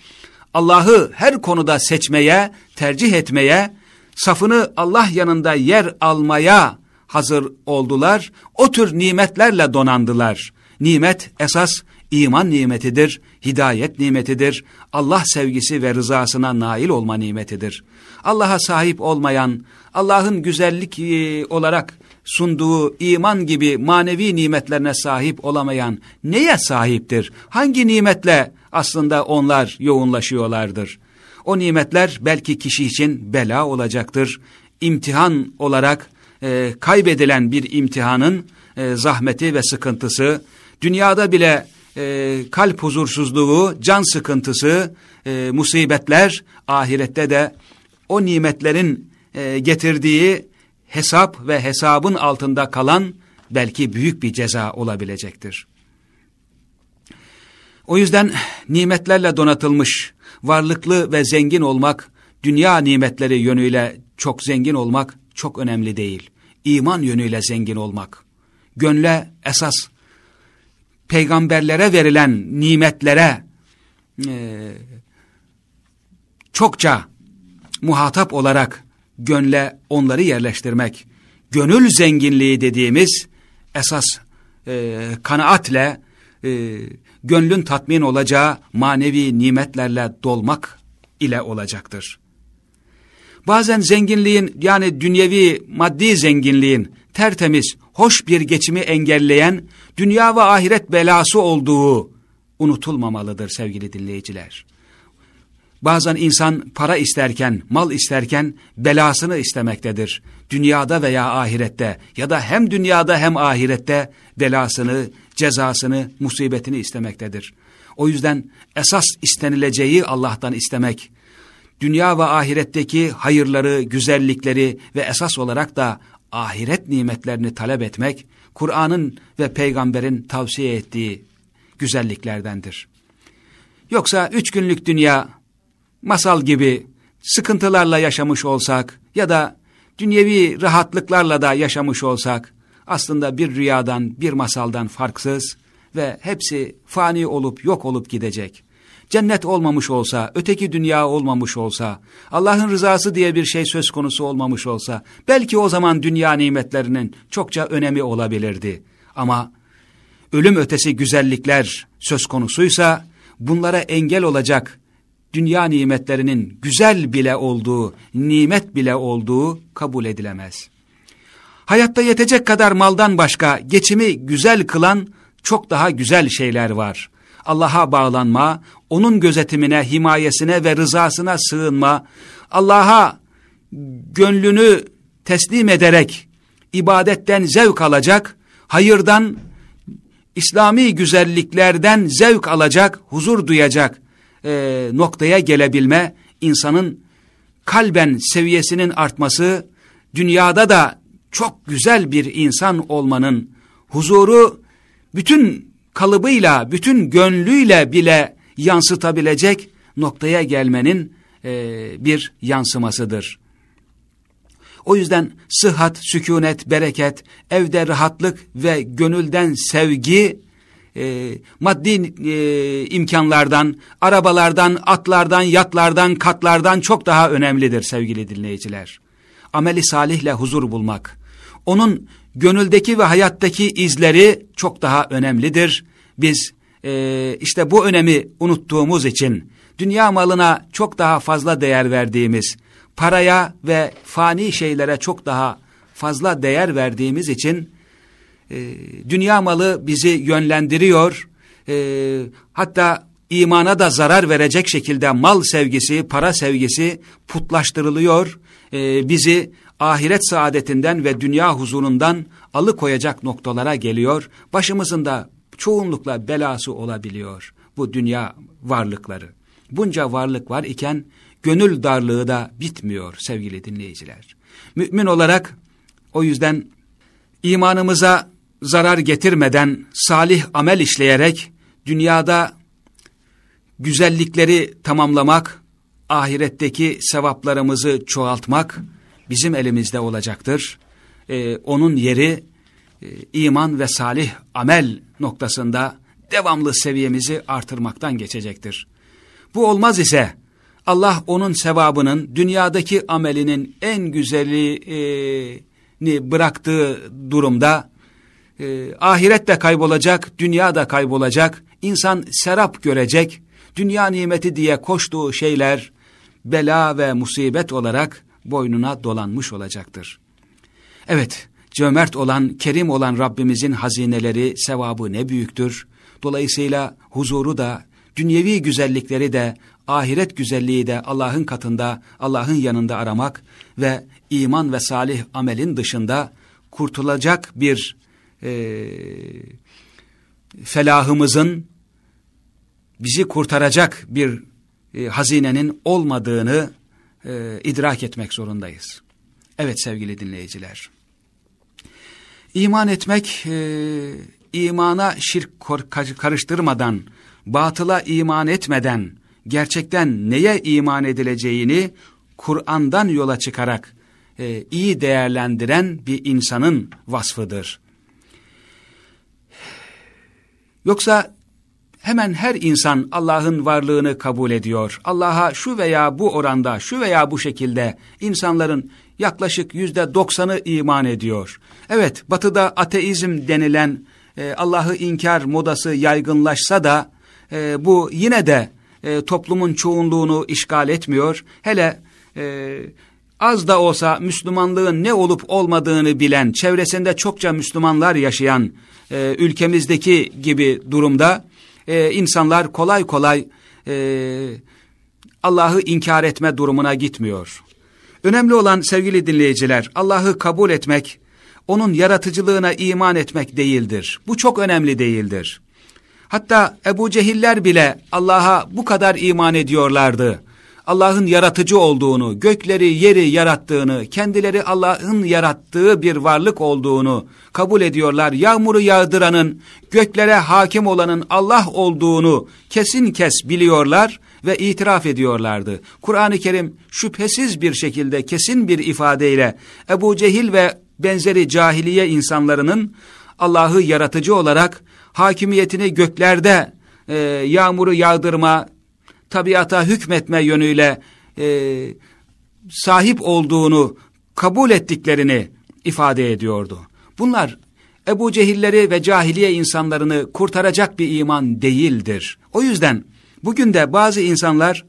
Allah'ı her konuda seçmeye, tercih etmeye, safını Allah yanında yer almaya hazır oldular. O tür nimetlerle donandılar. Nimet esas iman nimetidir, hidayet nimetidir, Allah sevgisi ve rızasına nail olma nimetidir. Allah'a sahip olmayan, Allah'ın güzellik e, olarak sunduğu iman gibi manevi nimetlerine sahip olamayan neye sahiptir? Hangi nimetle aslında onlar yoğunlaşıyorlardır? O nimetler belki kişi için bela olacaktır. İmtihan olarak e, kaybedilen bir imtihanın e, zahmeti ve sıkıntısı, dünyada bile e, kalp huzursuzluğu, can sıkıntısı, e, musibetler, ahirette de o nimetlerin e, getirdiği hesap ve hesabın altında kalan belki büyük bir ceza olabilecektir. O yüzden nimetlerle donatılmış, varlıklı ve zengin olmak, dünya nimetleri yönüyle çok zengin olmak çok önemli değil. İman yönüyle zengin olmak. Gönle esas peygamberlere verilen nimetlere e, çokça muhatap olarak gönle onları yerleştirmek, gönül zenginliği dediğimiz esas e, kanaatle e, gönlün tatmin olacağı manevi nimetlerle dolmak ile olacaktır. Bazen zenginliğin yani dünyevi maddi zenginliğin tertemiz, hoş bir geçimi engelleyen dünya ve ahiret belası olduğu unutulmamalıdır sevgili dinleyiciler. Bazen insan para isterken, mal isterken belasını istemektedir. Dünyada veya ahirette ya da hem dünyada hem ahirette belasını, cezasını, musibetini istemektedir. O yüzden esas istenileceği Allah'tan istemek, dünya ve ahiretteki hayırları, güzellikleri ve esas olarak da ahiret nimetlerini talep etmek, Kur'an'ın ve peygamberin tavsiye ettiği güzelliklerdendir. Yoksa üç günlük dünya, masal gibi sıkıntılarla yaşamış olsak ya da dünyevi rahatlıklarla da yaşamış olsak, aslında bir rüyadan, bir masaldan farksız ve hepsi fani olup yok olup gidecek. Cennet olmamış olsa, öteki dünya olmamış olsa, Allah'ın rızası diye bir şey söz konusu olmamış olsa, belki o zaman dünya nimetlerinin çokça önemi olabilirdi. Ama ölüm ötesi güzellikler söz konusuysa, bunlara engel olacak dünya nimetlerinin güzel bile olduğu, nimet bile olduğu kabul edilemez. Hayatta yetecek kadar maldan başka geçimi güzel kılan çok daha güzel şeyler var. Allah'a bağlanma, onun gözetimine, himayesine ve rızasına sığınma, Allah'a gönlünü teslim ederek ibadetten zevk alacak, hayırdan, İslami güzelliklerden zevk alacak, huzur duyacak e, noktaya gelebilme, insanın kalben seviyesinin artması, dünyada da çok güzel bir insan olmanın huzuru bütün kalıbıyla, bütün gönlüyle bile yansıtabilecek noktaya gelmenin e, bir yansımasıdır. O yüzden sıhhat, sükunet, bereket, evde rahatlık ve gönülden sevgi, e, maddi e, imkanlardan, arabalardan, atlardan, yatlardan, katlardan çok daha önemlidir sevgili dinleyiciler. Ameli salihle huzur bulmak, onun gönüldeki ve hayattaki izleri çok daha önemlidir. Biz e, işte bu önemi unuttuğumuz için dünya malına çok daha fazla değer verdiğimiz, paraya ve fani şeylere çok daha fazla değer verdiğimiz için e, dünya malı bizi yönlendiriyor. E, hatta imana da zarar verecek şekilde mal sevgisi, para sevgisi putlaştırılıyor. E, bizi ahiret saadetinden ve dünya huzurundan alıkoyacak noktalara geliyor. Başımızın da çoğunlukla belası olabiliyor bu dünya varlıkları. Bunca varlık var iken gönül darlığı da bitmiyor sevgili dinleyiciler. Mümin olarak o yüzden imanımıza zarar getirmeden salih amel işleyerek dünyada güzellikleri tamamlamak, ahiretteki sevaplarımızı çoğaltmak bizim elimizde olacaktır. Ee, onun yeri e, iman ve salih amel noktasında devamlı seviyemizi artırmaktan geçecektir. Bu olmaz ise Allah onun sevabının dünyadaki amelinin en güzelini bıraktığı durumda e, ahiret de kaybolacak, dünya da kaybolacak, insan serap görecek, dünya nimeti diye koştuğu şeyler bela ve musibet olarak boynuna dolanmış olacaktır. Evet, cömert olan, kerim olan Rabbimizin hazineleri, sevabı ne büyüktür. Dolayısıyla huzuru da, dünyevi güzellikleri de, ahiret güzelliği de Allah'ın katında, Allah'ın yanında aramak ve iman ve salih amelin dışında kurtulacak bir e, felahımızın bizi kurtaracak bir e, hazinenin olmadığını e, idrak etmek zorundayız. Evet sevgili dinleyiciler. İman etmek, e, imana şirk karıştırmadan batıla iman etmeden gerçekten neye iman edileceğini Kur'an'dan yola çıkarak e, iyi değerlendiren bir insanın vasfıdır. Yoksa hemen her insan Allah'ın varlığını kabul ediyor. Allah'a şu veya bu oranda, şu veya bu şekilde insanların yaklaşık yüzde doksanı iman ediyor. Evet, batıda ateizm denilen e, Allah'ı inkar modası yaygınlaşsa da e, bu yine de e, toplumun çoğunluğunu işgal etmiyor. Hele e, az da olsa Müslümanlığın ne olup olmadığını bilen, çevresinde çokça Müslümanlar yaşayan e, ülkemizdeki gibi durumda e, insanlar kolay kolay e, Allah'ı inkar etme durumuna gitmiyor. Önemli olan sevgili dinleyiciler, Allah'ı kabul etmek, onun yaratıcılığına iman etmek değildir. Bu çok önemli değildir. Hatta Ebu Cehiller bile Allah'a bu kadar iman ediyorlardı. Allah'ın yaratıcı olduğunu, gökleri, yeri yarattığını, kendileri Allah'ın yarattığı bir varlık olduğunu kabul ediyorlar. Yağmuru yağdıranın, göklere hakim olanın Allah olduğunu kesin kes biliyorlar ve itiraf ediyorlardı. Kur'an-ı Kerim şüphesiz bir şekilde kesin bir ifadeyle Ebu Cehil ve benzeri cahiliye insanlarının Allah'ı yaratıcı olarak hakimiyetini göklerde e, yağmuru yağdırma, tabiata hükmetme yönüyle e, sahip olduğunu kabul ettiklerini ifade ediyordu. Bunlar Ebu Cehilleri ve cahiliye insanlarını kurtaracak bir iman değildir. O yüzden bugün de bazı insanlar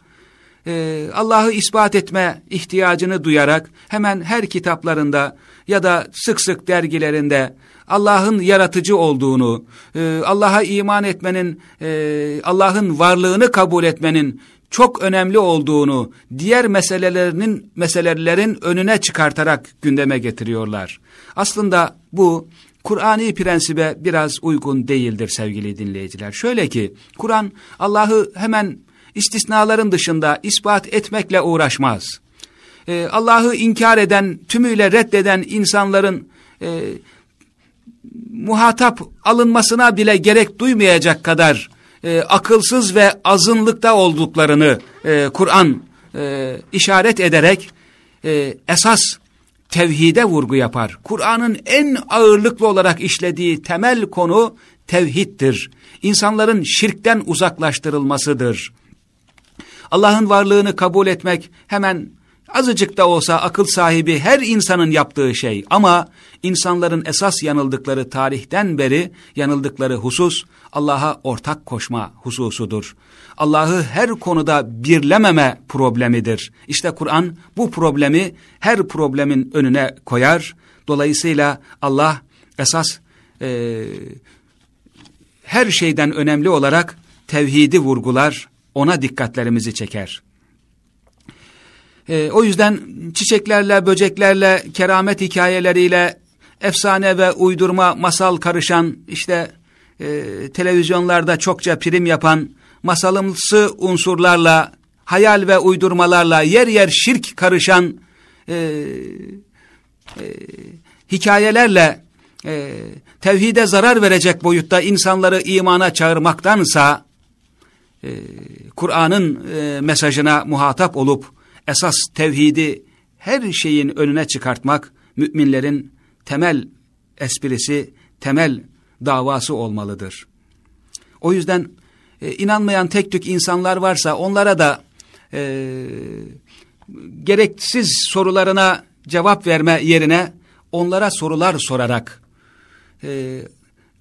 e, Allah'ı ispat etme ihtiyacını duyarak hemen her kitaplarında ya da sık sık dergilerinde Allah'ın yaratıcı olduğunu, e, Allah'a iman etmenin, e, Allah'ın varlığını kabul etmenin çok önemli olduğunu diğer meselelerinin meselelerin önüne çıkartarak gündeme getiriyorlar. Aslında bu Kur'ani prensibe biraz uygun değildir sevgili dinleyiciler. Şöyle ki Kur'an Allah'ı hemen istisnaların dışında ispat etmekle uğraşmaz. Ee, Allah'ı inkar eden, tümüyle reddeden insanların e, muhatap alınmasına bile gerek duymayacak kadar e, akılsız ve azınlıkta olduklarını e, Kur'an e, işaret ederek e, esas tevhide vurgu yapar. Kur'an'ın en ağırlıklı olarak işlediği temel konu tevhiddir. İnsanların şirkten uzaklaştırılmasıdır. Allah'ın varlığını kabul etmek hemen azıcık da olsa akıl sahibi her insanın yaptığı şey ama insanların esas yanıldıkları tarihten beri yanıldıkları husus Allah'a ortak koşma hususudur. Allah'ı her konuda birlememe problemidir. İşte Kur'an bu problemi her problemin önüne koyar. Dolayısıyla Allah esas e, her şeyden önemli olarak tevhidi vurgular, ona dikkatlerimizi çeker. E, o yüzden çiçeklerle, böceklerle, keramet hikayeleriyle, efsane ve uydurma masal karışan, işte e, televizyonlarda çokça prim yapan, masalımsı unsurlarla, hayal ve uydurmalarla, yer yer şirk karışan e, e, hikayelerle e, tevhide zarar verecek boyutta insanları imana çağırmaktansa, e, Kur'an'ın e, mesajına muhatap olup esas tevhidi her şeyin önüne çıkartmak müminlerin temel esprisi, temel davası olmalıdır. O yüzden e, inanmayan tek tük insanlar varsa onlara da e, gereksiz sorularına cevap verme yerine onlara sorular sorarak e,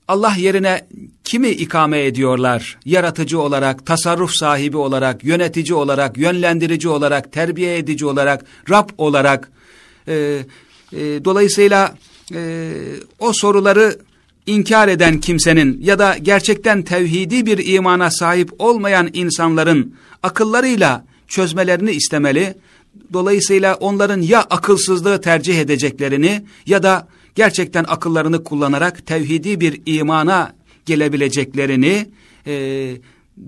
Allah yerine kimi ikame ediyorlar? Yaratıcı olarak, tasarruf sahibi olarak, yönetici olarak, yönlendirici olarak, terbiye edici olarak, Rab olarak. E, e, dolayısıyla e, o soruları inkar eden kimsenin ya da gerçekten tevhidi bir imana sahip olmayan insanların akıllarıyla çözmelerini istemeli. Dolayısıyla onların ya akılsızlığı tercih edeceklerini ya da gerçekten akıllarını kullanarak tevhidi bir imana gelebileceklerini e,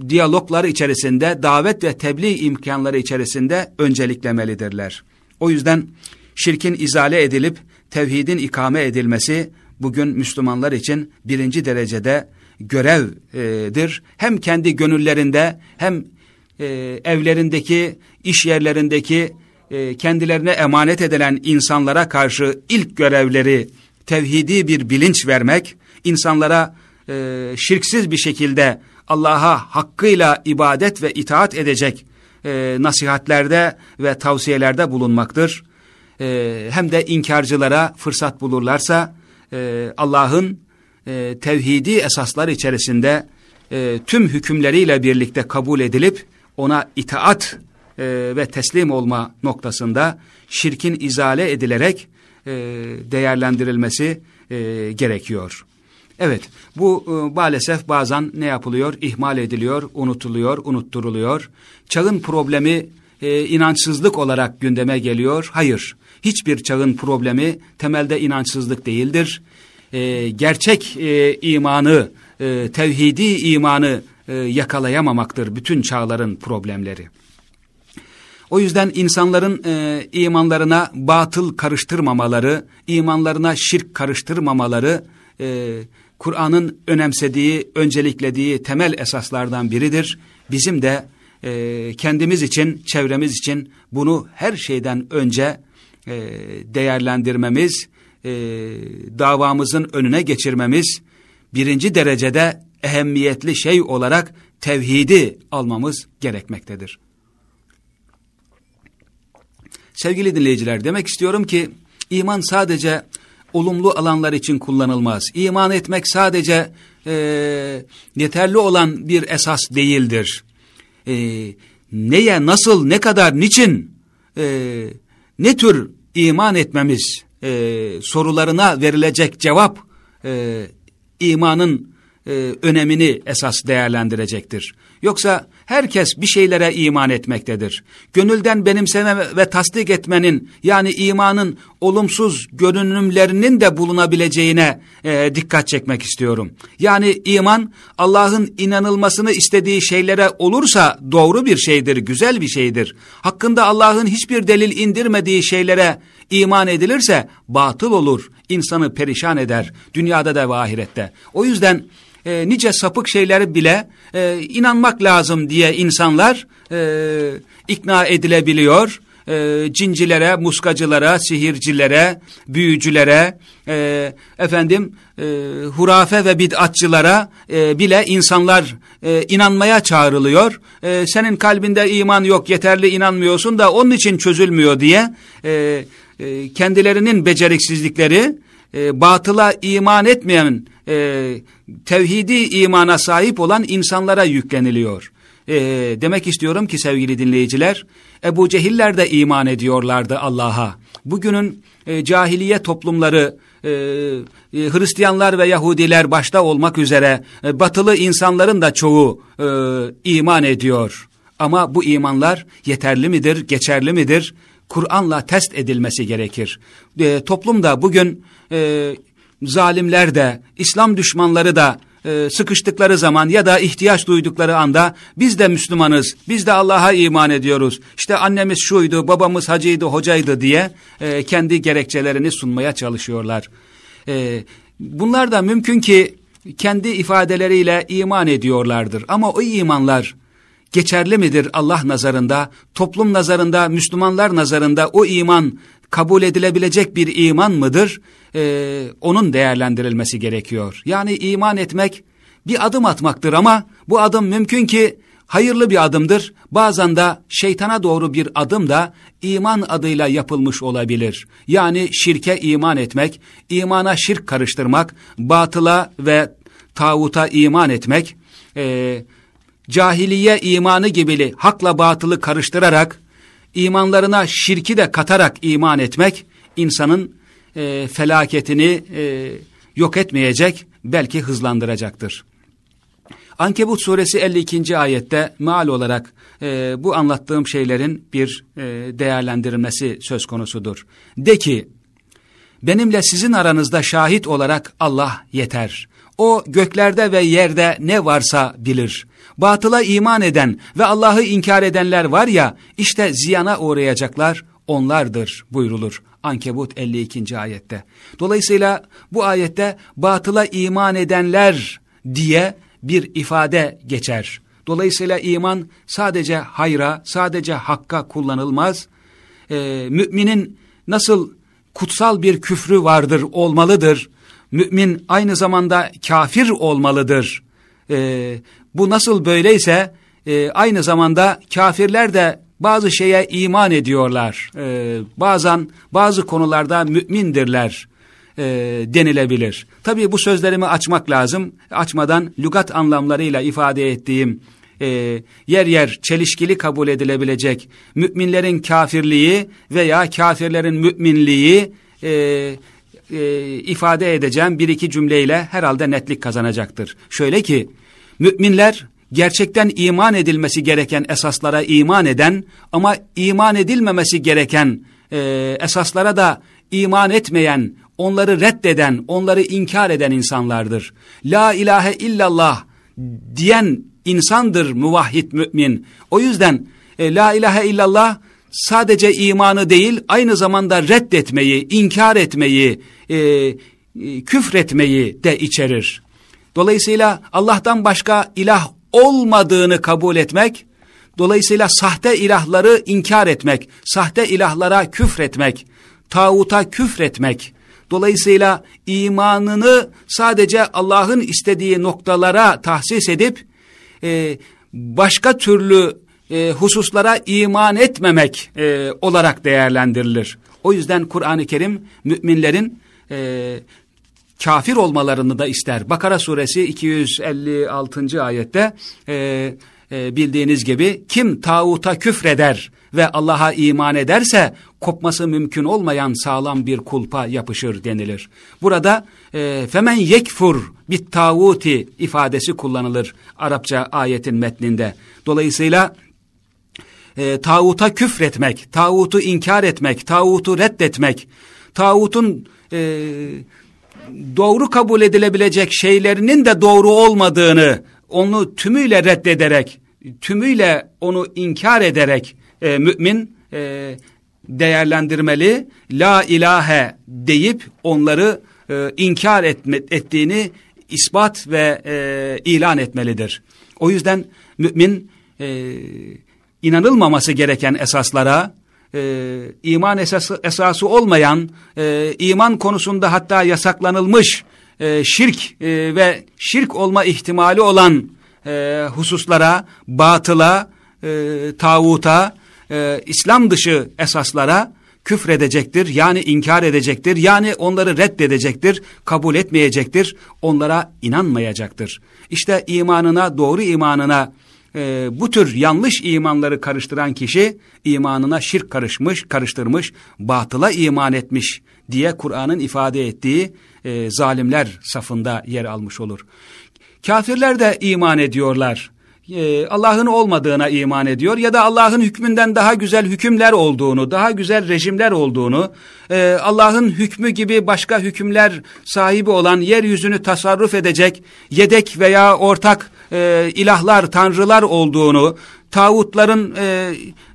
diyalogları içerisinde, davet ve tebliğ imkanları içerisinde önceliklemelidirler. O yüzden şirkin izale edilip tevhidin ikame edilmesi bugün Müslümanlar için birinci derecede görevdir. Hem kendi gönüllerinde hem e, evlerindeki, iş yerlerindeki e, kendilerine emanet edilen insanlara karşı ilk görevleri tevhidi bir bilinç vermek, insanlara e, şirksiz bir şekilde Allah'a hakkıyla ibadet ve itaat edecek e, nasihatlerde ve tavsiyelerde bulunmaktır. E, hem de inkarcılara fırsat bulurlarsa e, Allah'ın e, tevhidi esaslar içerisinde e, tüm hükümleriyle birlikte kabul edilip ona itaat e, ve teslim olma noktasında şirkin izale edilerek e, değerlendirilmesi e, gerekiyor. Evet bu e, maalesef bazen ne yapılıyor? İhmal ediliyor, unutuluyor, unutturuluyor. Çağın problemi e, inançsızlık olarak gündeme geliyor. Hayır, hiçbir çağın problemi temelde inançsızlık değildir. E, gerçek e, imanı, e, tevhidi imanı e, yakalayamamaktır bütün çağların problemleri. O yüzden insanların e, imanlarına batıl karıştırmamaları, imanlarına şirk karıştırmamaları, e, Kur'an'ın önemsediği, önceliklediği temel esaslardan biridir. Bizim de e, kendimiz için, çevremiz için bunu her şeyden önce e, değerlendirmemiz, e, davamızın önüne geçirmemiz, birinci derecede ehemmiyetli şey olarak tevhidi almamız gerekmektedir. Sevgili dinleyiciler demek istiyorum ki iman sadece olumlu alanlar için kullanılmaz. İman etmek sadece e, yeterli olan bir esas değildir. E, neye, nasıl, ne kadar, niçin, e, ne tür iman etmemiz e, sorularına verilecek cevap e, imanın e, önemini esas değerlendirecektir. Yoksa herkes bir şeylere iman etmektedir. Gönülden benimseme ve tasdik etmenin yani imanın olumsuz görünümlerinin de bulunabileceğine e, dikkat çekmek istiyorum. Yani iman Allah'ın inanılmasını istediği şeylere olursa doğru bir şeydir, güzel bir şeydir. Hakkında Allah'ın hiçbir delil indirmediği şeylere iman edilirse batıl olur, insanı perişan eder dünyada da ve ahirette. O yüzden e, nice sapık şeyleri bile e, inanmak lazım diye insanlar e, ikna edilebiliyor. E, cincilere, muskacılara, sihircilere, büyücülere, e, efendim e, hurafe ve bid'atçılara e, bile insanlar e, inanmaya çağrılıyor. E, senin kalbinde iman yok, yeterli inanmıyorsun da onun için çözülmüyor diye e, e, kendilerinin beceriksizlikleri, e, batıla iman etmeyen e, tevhidi imana sahip olan insanlara yükleniliyor. E, demek istiyorum ki sevgili dinleyiciler, Ebu Cehiller de iman ediyorlardı Allah'a. Bugünün e, cahiliye toplumları, e, e, Hristiyanlar ve Yahudiler başta olmak üzere e, batılı insanların da çoğu e, iman ediyor. Ama bu imanlar yeterli midir, geçerli midir? Kur'an'la test edilmesi gerekir. E, toplumda bugün e, zalimler de, İslam düşmanları da e, sıkıştıkları zaman ya da ihtiyaç duydukları anda biz de Müslümanız, biz de Allah'a iman ediyoruz. İşte annemiz şuydu, babamız hacıydı, hocaydı diye e, kendi gerekçelerini sunmaya çalışıyorlar. E, bunlar da mümkün ki kendi ifadeleriyle iman ediyorlardır. Ama o imanlar geçerli midir Allah nazarında, toplum nazarında, Müslümanlar nazarında o iman kabul edilebilecek bir iman mıdır? Ee, onun değerlendirilmesi gerekiyor. Yani iman etmek bir adım atmaktır ama bu adım mümkün ki hayırlı bir adımdır. Bazen de şeytana doğru bir adım da iman adıyla yapılmış olabilir. Yani şirke iman etmek, imana şirk karıştırmak, batıla ve tağuta iman etmek, e, cahiliye imanı gibili hakla batılı karıştırarak, imanlarına şirki de katarak iman etmek, insanın e, felaketini e, yok etmeyecek, belki hızlandıracaktır. Ankebut suresi 52. ayette maal olarak e, bu anlattığım şeylerin bir e, değerlendirilmesi söz konusudur. De ki, benimle sizin aranızda şahit olarak Allah yeter. O göklerde ve yerde ne varsa bilir. Batıla iman eden ve Allah'ı inkar edenler var ya, işte ziyana uğrayacaklar onlardır buyrulur. Ankebut 52. ayette. Dolayısıyla bu ayette batıla iman edenler diye bir ifade geçer. Dolayısıyla iman sadece hayra, sadece hakka kullanılmaz. Ee, müminin nasıl kutsal bir küfrü vardır, olmalıdır. Mümin aynı zamanda kafir olmalıdır. Ee, bu nasıl böyleyse e, aynı zamanda kafirler de bazı şeye iman ediyorlar. Ee, bazen bazı konularda mümindirler e, denilebilir. Tabii bu sözlerimi açmak lazım. Açmadan lügat anlamlarıyla ifade ettiğim e, yer yer çelişkili kabul edilebilecek müminlerin kafirliği veya kafirlerin müminliği e, e, ifade edeceğim bir iki cümleyle herhalde netlik kazanacaktır. Şöyle ki müminler gerçekten iman edilmesi gereken esaslara iman eden ama iman edilmemesi gereken e, esaslara da iman etmeyen, onları reddeden, onları inkar eden insanlardır. La ilahe illallah diyen insandır muvahhid mümin. O yüzden e, la ilahe illallah sadece imanı değil aynı zamanda reddetmeyi, inkar etmeyi, e, e, küfretmeyi de içerir. Dolayısıyla Allah'tan başka ilah olmadığını kabul etmek, dolayısıyla sahte ilahları inkar etmek, sahte ilahlara küfretmek, tağuta küfretmek, dolayısıyla imanını sadece Allah'ın istediği noktalara tahsis edip, e, başka türlü e, hususlara iman etmemek e, olarak değerlendirilir. O yüzden Kur'an-ı Kerim müminlerin e, kafir olmalarını da ister. Bakara suresi 256. ayette e, e, bildiğiniz gibi kim tağuta küfreder ve Allah'a iman ederse kopması mümkün olmayan sağlam bir kulpa yapışır denilir. Burada e, femen yekfur bit tağuti ifadesi kullanılır Arapça ayetin metninde. Dolayısıyla e, tağuta küfretmek, tağutu inkar etmek, tağutu reddetmek, tağutun e, doğru kabul edilebilecek şeylerinin de doğru olmadığını onu tümüyle reddederek, tümüyle onu inkar ederek e, mümin e, değerlendirmeli, la ilahe deyip onları e, inkar etme, ettiğini ispat ve e, ilan etmelidir. O yüzden mümin e, inanılmaması gereken esaslara, e, iman esası, esası olmayan, e, iman konusunda hatta yasaklanılmış e, şirk e, ve şirk olma ihtimali olan e, hususlara, batıla, e, tağuta, e, İslam dışı esaslara küfredecektir, yani inkar edecektir, yani onları reddedecektir, kabul etmeyecektir, onlara inanmayacaktır. İşte imanına, doğru imanına, e, bu tür yanlış imanları karıştıran kişi imanına şirk karışmış, karıştırmış, batıla iman etmiş diye Kur'an'ın ifade ettiği e, zalimler safında yer almış olur. Kafirler de iman ediyorlar. E, Allah'ın olmadığına iman ediyor ya da Allah'ın hükmünden daha güzel hükümler olduğunu, daha güzel rejimler olduğunu, e, Allah'ın hükmü gibi başka hükümler sahibi olan yeryüzünü tasarruf edecek yedek veya ortak e, ilahlar, tanrılar olduğunu, tağutların e,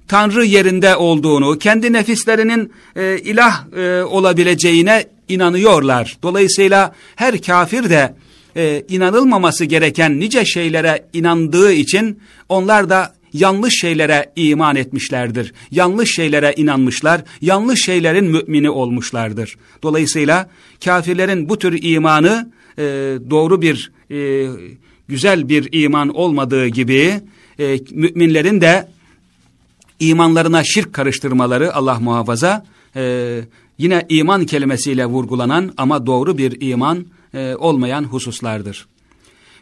tanrı yerinde olduğunu, kendi nefislerinin e, ilah e, olabileceğine inanıyorlar. Dolayısıyla her kafir de e, inanılmaması gereken nice şeylere inandığı için onlar da yanlış şeylere iman etmişlerdir. Yanlış şeylere inanmışlar, yanlış şeylerin mümini olmuşlardır. Dolayısıyla kafirlerin bu tür imanı e, doğru bir e, güzel bir iman olmadığı gibi e, müminlerin de imanlarına şirk karıştırmaları Allah muhafaza e, yine iman kelimesiyle vurgulanan ama doğru bir iman e, olmayan hususlardır.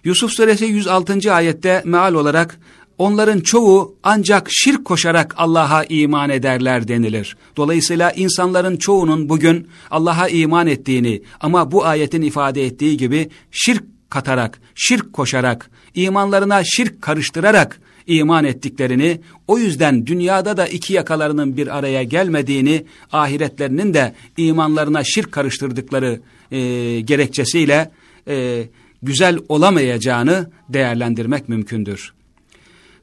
Yusuf suresi 106. ayette meal olarak onların çoğu ancak şirk koşarak Allah'a iman ederler denilir. Dolayısıyla insanların çoğunun bugün Allah'a iman ettiğini ama bu ayetin ifade ettiği gibi şirk katarak, şirk koşarak, imanlarına şirk karıştırarak iman ettiklerini, o yüzden dünyada da iki yakalarının bir araya gelmediğini, ahiretlerinin de imanlarına şirk karıştırdıkları e, gerekçesiyle e, güzel olamayacağını değerlendirmek mümkündür.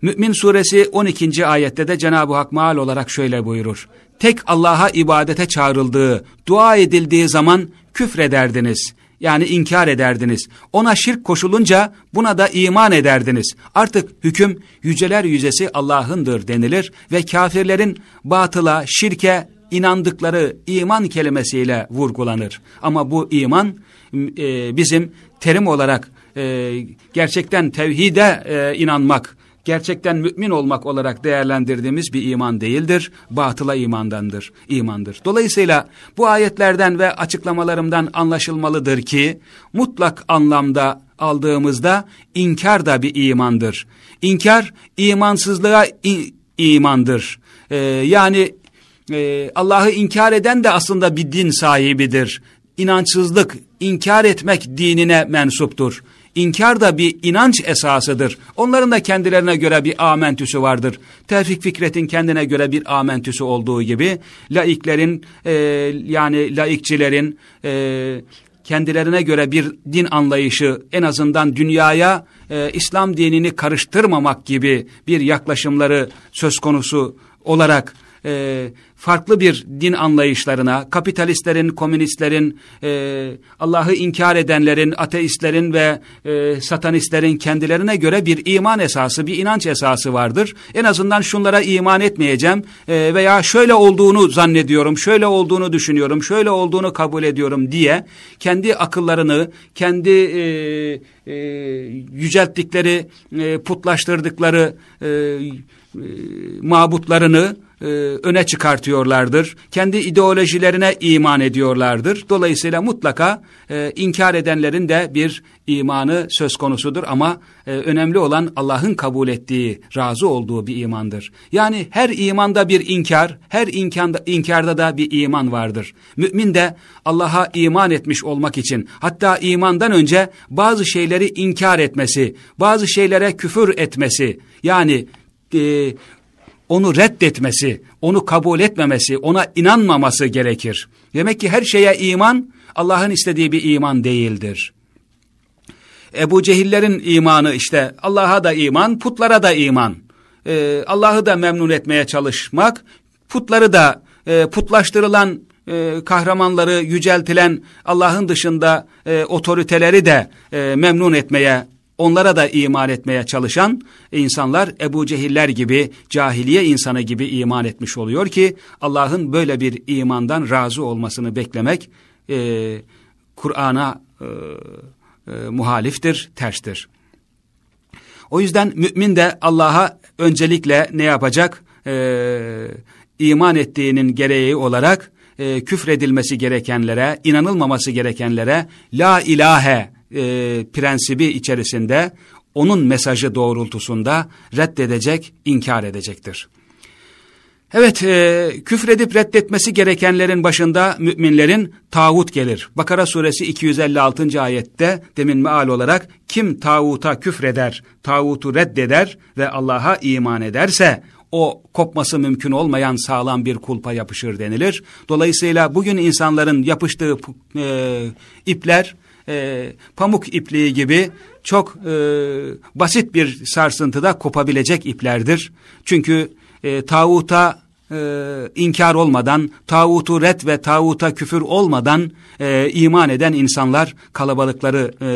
Mü'min suresi 12. ayette de Cenab-ı Hak maal olarak şöyle buyurur. Tek Allah'a ibadete çağrıldığı, dua edildiği zaman küfrederdiniz yani inkar ederdiniz. Ona şirk koşulunca buna da iman ederdiniz. Artık hüküm yüceler yüzesi Allah'ındır denilir ve kafirlerin batıla, şirke inandıkları iman kelimesiyle vurgulanır. Ama bu iman e, bizim terim olarak e, gerçekten tevhide e, inanmak, gerçekten mümin olmak olarak değerlendirdiğimiz bir iman değildir. Batıla imandandır, imandır. Dolayısıyla bu ayetlerden ve açıklamalarımdan anlaşılmalıdır ki mutlak anlamda aldığımızda inkar da bir imandır. İnkar imansızlığa imandır. Ee, yani e, Allah'ı inkar eden de aslında bir din sahibidir. İnançsızlık, inkar etmek dinine mensuptur. İnkar da bir inanç esasıdır. Onların da kendilerine göre bir amentüsü vardır. Tevfik Fikret'in kendine göre bir amentüsü olduğu gibi laiklerin e, yani laikçilerin e, kendilerine göre bir din anlayışı en azından dünyaya e, İslam dinini karıştırmamak gibi bir yaklaşımları söz konusu olarak e, farklı bir din anlayışlarına, kapitalistlerin, komünistlerin, e, Allah'ı inkar edenlerin, ateistlerin ve e, satanistlerin kendilerine göre bir iman esası, bir inanç esası vardır. En azından şunlara iman etmeyeceğim e, veya şöyle olduğunu zannediyorum, şöyle olduğunu düşünüyorum, şöyle olduğunu kabul ediyorum diye kendi akıllarını, kendi e, e, yücelttikleri, e, putlaştırdıkları e, e, mabutlarını, e, öne çıkartıyorlardır. Kendi ideolojilerine iman ediyorlardır. Dolayısıyla mutlaka e, inkar edenlerin de bir imanı söz konusudur ama e, önemli olan Allah'ın kabul ettiği, razı olduğu bir imandır. Yani her imanda bir inkar, her inkanda, inkarda da bir iman vardır. Mümin de Allah'a iman etmiş olmak için hatta imandan önce bazı şeyleri inkar etmesi, bazı şeylere küfür etmesi yani e, onu reddetmesi, onu kabul etmemesi, ona inanmaması gerekir. Demek ki her şeye iman Allah'ın istediği bir iman değildir. Ebu Cehillerin imanı işte Allah'a da iman, putlara da iman. Ee, Allah'ı da memnun etmeye çalışmak, putları da e, putlaştırılan e, kahramanları yüceltilen Allah'ın dışında e, otoriteleri de e, memnun etmeye onlara da iman etmeye çalışan insanlar Ebu Cehiller gibi, cahiliye insanı gibi iman etmiş oluyor ki Allah'ın böyle bir imandan razı olmasını beklemek e, Kur'an'a e, e, muhaliftir, terstir. O yüzden mümin de Allah'a öncelikle ne yapacak? E, iman ettiğinin gereği olarak e, küfredilmesi gerekenlere, inanılmaması gerekenlere la ilahe e, prensibi içerisinde onun mesajı doğrultusunda reddedecek, inkar edecektir. Evet, e, küfredip reddetmesi gerekenlerin başında müminlerin tağut gelir. Bakara suresi 256. ayette demin meal olarak kim tağuta küfreder, tağutu reddeder ve Allah'a iman ederse o kopması mümkün olmayan sağlam bir kulpa yapışır denilir. Dolayısıyla bugün insanların yapıştığı e, ipler e, pamuk ipliği gibi çok e, basit bir sarsıntıda kopabilecek iplerdir. Çünkü e, tağuta e, inkar olmadan, tağutu ret ve tağuta küfür olmadan e, iman eden insanlar kalabalıkları e,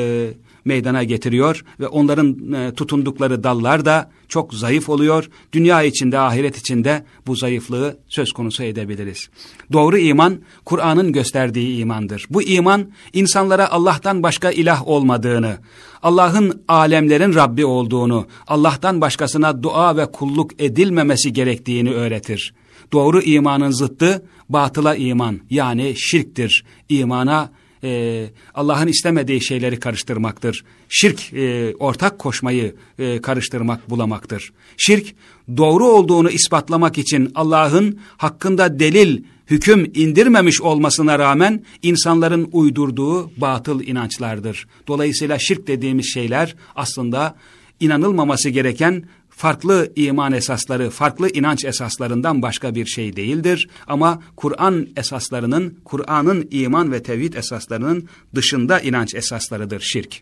meydana getiriyor ve onların e, tutundukları dallar da çok zayıf oluyor. Dünya içinde, ahiret içinde bu zayıflığı söz konusu edebiliriz. Doğru iman, Kur'an'ın gösterdiği imandır. Bu iman, insanlara Allah'tan başka ilah olmadığını, Allah'ın alemlerin Rabbi olduğunu, Allah'tan başkasına dua ve kulluk edilmemesi gerektiğini öğretir. Doğru imanın zıttı, batıla iman yani şirktir. İmana e, Allah'ın istemediği şeyleri karıştırmaktır. Şirk, e, ortak koşmayı e, karıştırmak, bulamaktır. Şirk, doğru olduğunu ispatlamak için Allah'ın hakkında delil, hüküm indirmemiş olmasına rağmen insanların uydurduğu batıl inançlardır. Dolayısıyla şirk dediğimiz şeyler aslında inanılmaması gereken farklı iman esasları, farklı inanç esaslarından başka bir şey değildir. Ama Kur'an esaslarının, Kur'an'ın iman ve tevhid esaslarının dışında inanç esaslarıdır şirk.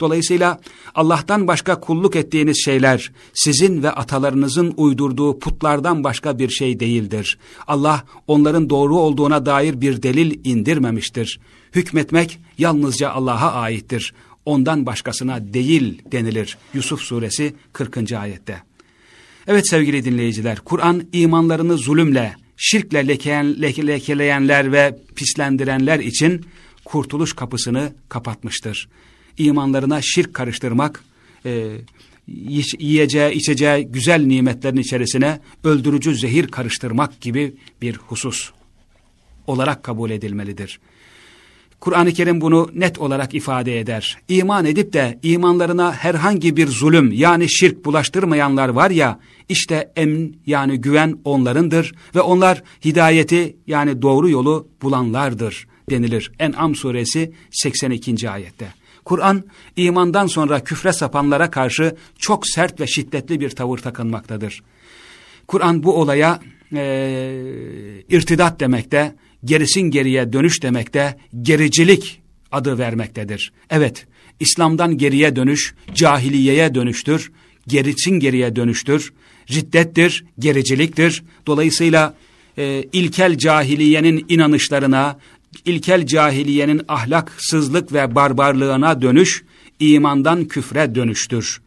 Dolayısıyla Allah'tan başka kulluk ettiğiniz şeyler sizin ve atalarınızın uydurduğu putlardan başka bir şey değildir. Allah onların doğru olduğuna dair bir delil indirmemiştir. Hükmetmek yalnızca Allah'a aittir. Ondan başkasına değil denilir Yusuf suresi 40. ayette. Evet sevgili dinleyiciler, Kur'an imanlarını zulümle, şirkle lekeyen, leke, lekeleyenler ve pislendirenler için kurtuluş kapısını kapatmıştır. İmanlarına şirk karıştırmak, e, yiyeceği, içeceği güzel nimetlerin içerisine öldürücü zehir karıştırmak gibi bir husus olarak kabul edilmelidir. Kur'an-ı Kerim bunu net olarak ifade eder. İman edip de imanlarına herhangi bir zulüm yani şirk bulaştırmayanlar var ya, işte emin yani güven onlarındır ve onlar hidayeti yani doğru yolu bulanlardır denilir. En'am suresi 82. ayette. Kur'an imandan sonra küfre sapanlara karşı çok sert ve şiddetli bir tavır takınmaktadır. Kur'an bu olaya e, irtidat demekte, gerisin geriye dönüş demekte, gericilik adı vermektedir. Evet, İslam'dan geriye dönüş, cahiliyeye dönüştür, gerisin geriye dönüştür, riddettir, gericiliktir. Dolayısıyla e, ilkel cahiliyenin inanışlarına, ilkel cahiliyenin ahlaksızlık ve barbarlığına dönüş, imandan küfre dönüştür.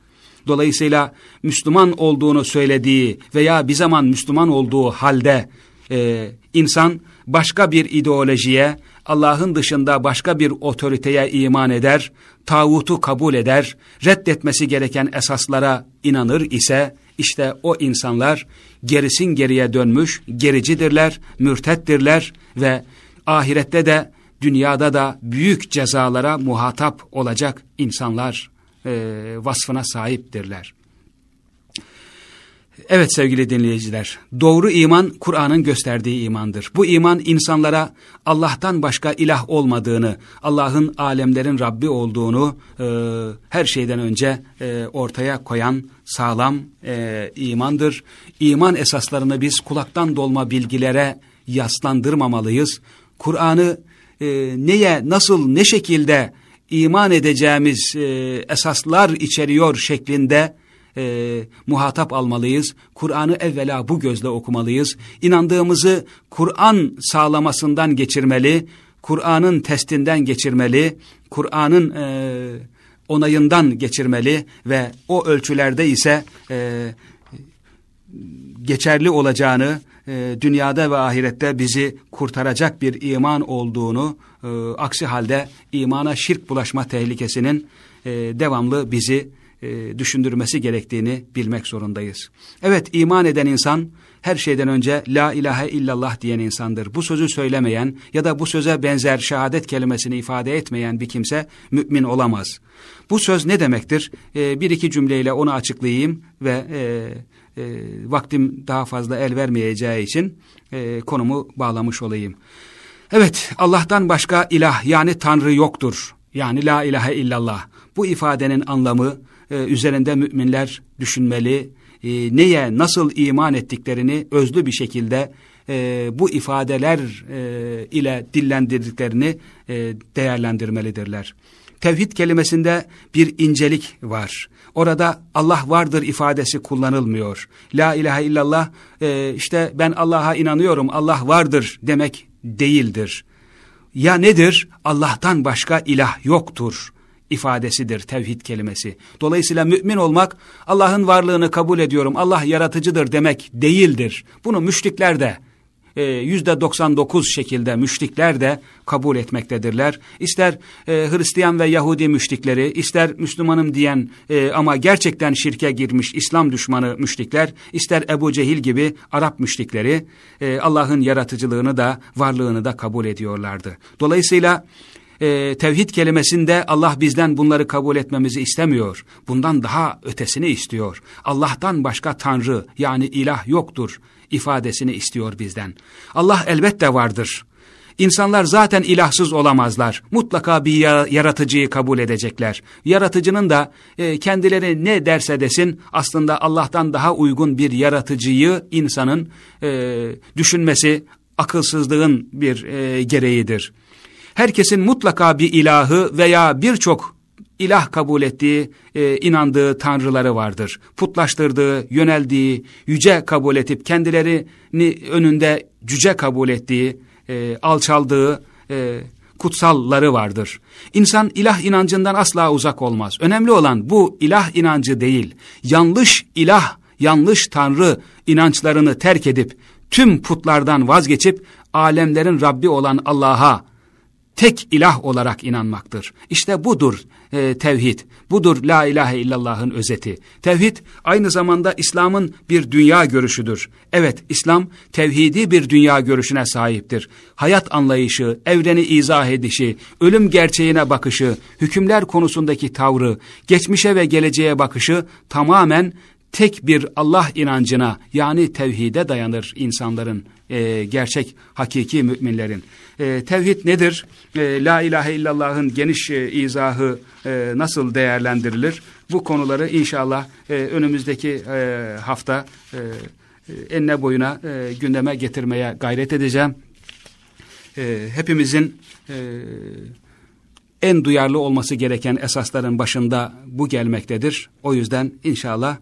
Dolayısıyla Müslüman olduğunu söylediği veya bir zaman Müslüman olduğu halde e, insan başka bir ideolojiye, Allah'ın dışında başka bir otoriteye iman eder, tağutu kabul eder, reddetmesi gereken esaslara inanır ise, işte o insanlar gerisin geriye dönmüş, gericidirler, mürtettirler ve ahirette de dünyada da büyük cezalara muhatap olacak insanlar e, vasfına sahiptirler. Evet sevgili dinleyiciler, doğru iman Kur'an'ın gösterdiği imandır. Bu iman insanlara Allah'tan başka ilah olmadığını, Allah'ın alemlerin Rabbi olduğunu e, her şeyden önce e, ortaya koyan sağlam e, imandır. İman esaslarını biz kulaktan dolma bilgilere yaslandırmamalıyız. Kur'an'ı e, neye, nasıl, ne şekilde iman edeceğimiz e, esaslar içeriyor şeklinde e, muhatap almalıyız. Kur'an'ı evvela bu gözle okumalıyız. İnandığımızı Kur'an sağlamasından geçirmeli, Kur'an'ın testinden geçirmeli, Kur'an'ın e, onayından geçirmeli ve o ölçülerde ise e, geçerli olacağını, e, dünyada ve ahirette bizi kurtaracak bir iman olduğunu, e, aksi halde imana şirk bulaşma tehlikesinin e, devamlı bizi e, düşündürmesi gerektiğini bilmek zorundayız. Evet iman eden insan her şeyden önce la ilahe illallah diyen insandır. Bu sözü söylemeyen ya da bu söze benzer şehadet kelimesini ifade etmeyen bir kimse mümin olamaz. Bu söz ne demektir? E, bir iki cümleyle onu açıklayayım ve e, e, vaktim daha fazla el vermeyeceği için e, konumu bağlamış olayım. Evet Allah'tan başka ilah yani Tanrı yoktur. Yani la ilahe illallah. Bu ifadenin anlamı e, üzerinde müminler düşünmeli, e, neye nasıl iman ettiklerini özlü bir şekilde e, bu ifadeler e, ile dillendirdiklerini e, değerlendirmelidirler. Tevhid kelimesinde bir incelik var. Orada Allah vardır ifadesi kullanılmıyor. La ilahe illallah e, işte ben Allah'a inanıyorum Allah vardır demek değildir. Ya nedir? Allah'tan başka ilah yoktur ifadesidir tevhid kelimesi. Dolayısıyla mümin olmak Allah'ın varlığını kabul ediyorum, Allah yaratıcıdır demek değildir. Bunu müşrikler de e, yüzde 99 şekilde müşrikler de kabul etmektedirler. İster e, Hristiyan ve Yahudi müşrikleri, ister Müslümanım diyen e, ama gerçekten şirke girmiş İslam düşmanı müşrikler, ister Ebu Cehil gibi Arap müşrikleri e, Allah'ın yaratıcılığını da varlığını da kabul ediyorlardı. Dolayısıyla e, tevhid kelimesinde Allah bizden bunları kabul etmemizi istemiyor. Bundan daha ötesini istiyor. Allah'tan başka Tanrı yani ilah yoktur ifadesini istiyor bizden. Allah elbette vardır. İnsanlar zaten ilahsız olamazlar. Mutlaka bir yaratıcıyı kabul edecekler. Yaratıcının da e, kendileri ne derse desin aslında Allah'tan daha uygun bir yaratıcıyı insanın e, düşünmesi akılsızlığın bir e, gereğidir herkesin mutlaka bir ilahı veya birçok ilah kabul ettiği, e, inandığı tanrıları vardır. Putlaştırdığı, yöneldiği, yüce kabul etip kendilerini önünde cüce kabul ettiği, e, alçaldığı, e, kutsalları vardır. İnsan ilah inancından asla uzak olmaz. Önemli olan bu ilah inancı değil, yanlış ilah, yanlış tanrı inançlarını terk edip, tüm putlardan vazgeçip, alemlerin Rabbi olan Allah'a, tek ilah olarak inanmaktır. İşte budur e, tevhid, budur la ilahe illallah'ın özeti. Tevhid aynı zamanda İslam'ın bir dünya görüşüdür. Evet İslam tevhidi bir dünya görüşüne sahiptir. Hayat anlayışı, evreni izah edişi, ölüm gerçeğine bakışı, hükümler konusundaki tavrı, geçmişe ve geleceğe bakışı tamamen tek bir Allah inancına yani tevhide dayanır insanların, e, gerçek hakiki müminlerin. E, tevhid nedir? E, La ilahe illallah'ın geniş e, izahı e, nasıl değerlendirilir? Bu konuları inşallah e, önümüzdeki e, hafta e, e enine boyuna e, gündeme getirmeye gayret edeceğim. E, hepimizin e, en duyarlı olması gereken esasların başında bu gelmektedir. O yüzden inşallah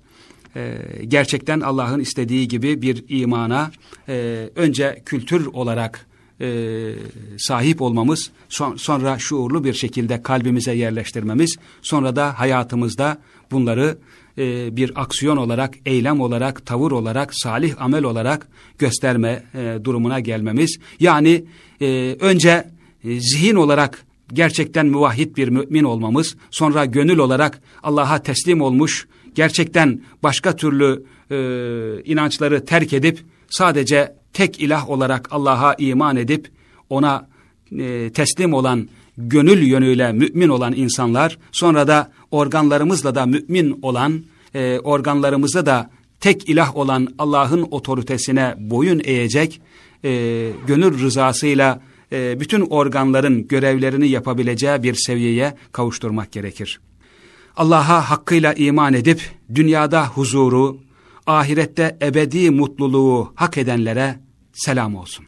e, gerçekten Allah'ın istediği gibi bir imana e, önce kültür olarak e, sahip olmamız, son, sonra şuurlu bir şekilde kalbimize yerleştirmemiz, sonra da hayatımızda bunları e, bir aksiyon olarak, eylem olarak, tavır olarak, salih amel olarak gösterme e, durumuna gelmemiz. Yani e, önce e, zihin olarak gerçekten muvahhid bir mümin olmamız, sonra gönül olarak Allah'a teslim olmuş, gerçekten başka türlü e, inançları terk edip sadece tek ilah olarak Allah'a iman edip ona e, teslim olan gönül yönüyle mümin olan insanlar sonra da organlarımızla da mümin olan e, organlarımızda da tek ilah olan Allah'ın otoritesine boyun eğecek e, gönül rızasıyla e, bütün organların görevlerini yapabileceği bir seviyeye kavuşturmak gerekir. Allah'a hakkıyla iman edip dünyada huzuru, ahirette ebedi mutluluğu hak edenlere selam olsun.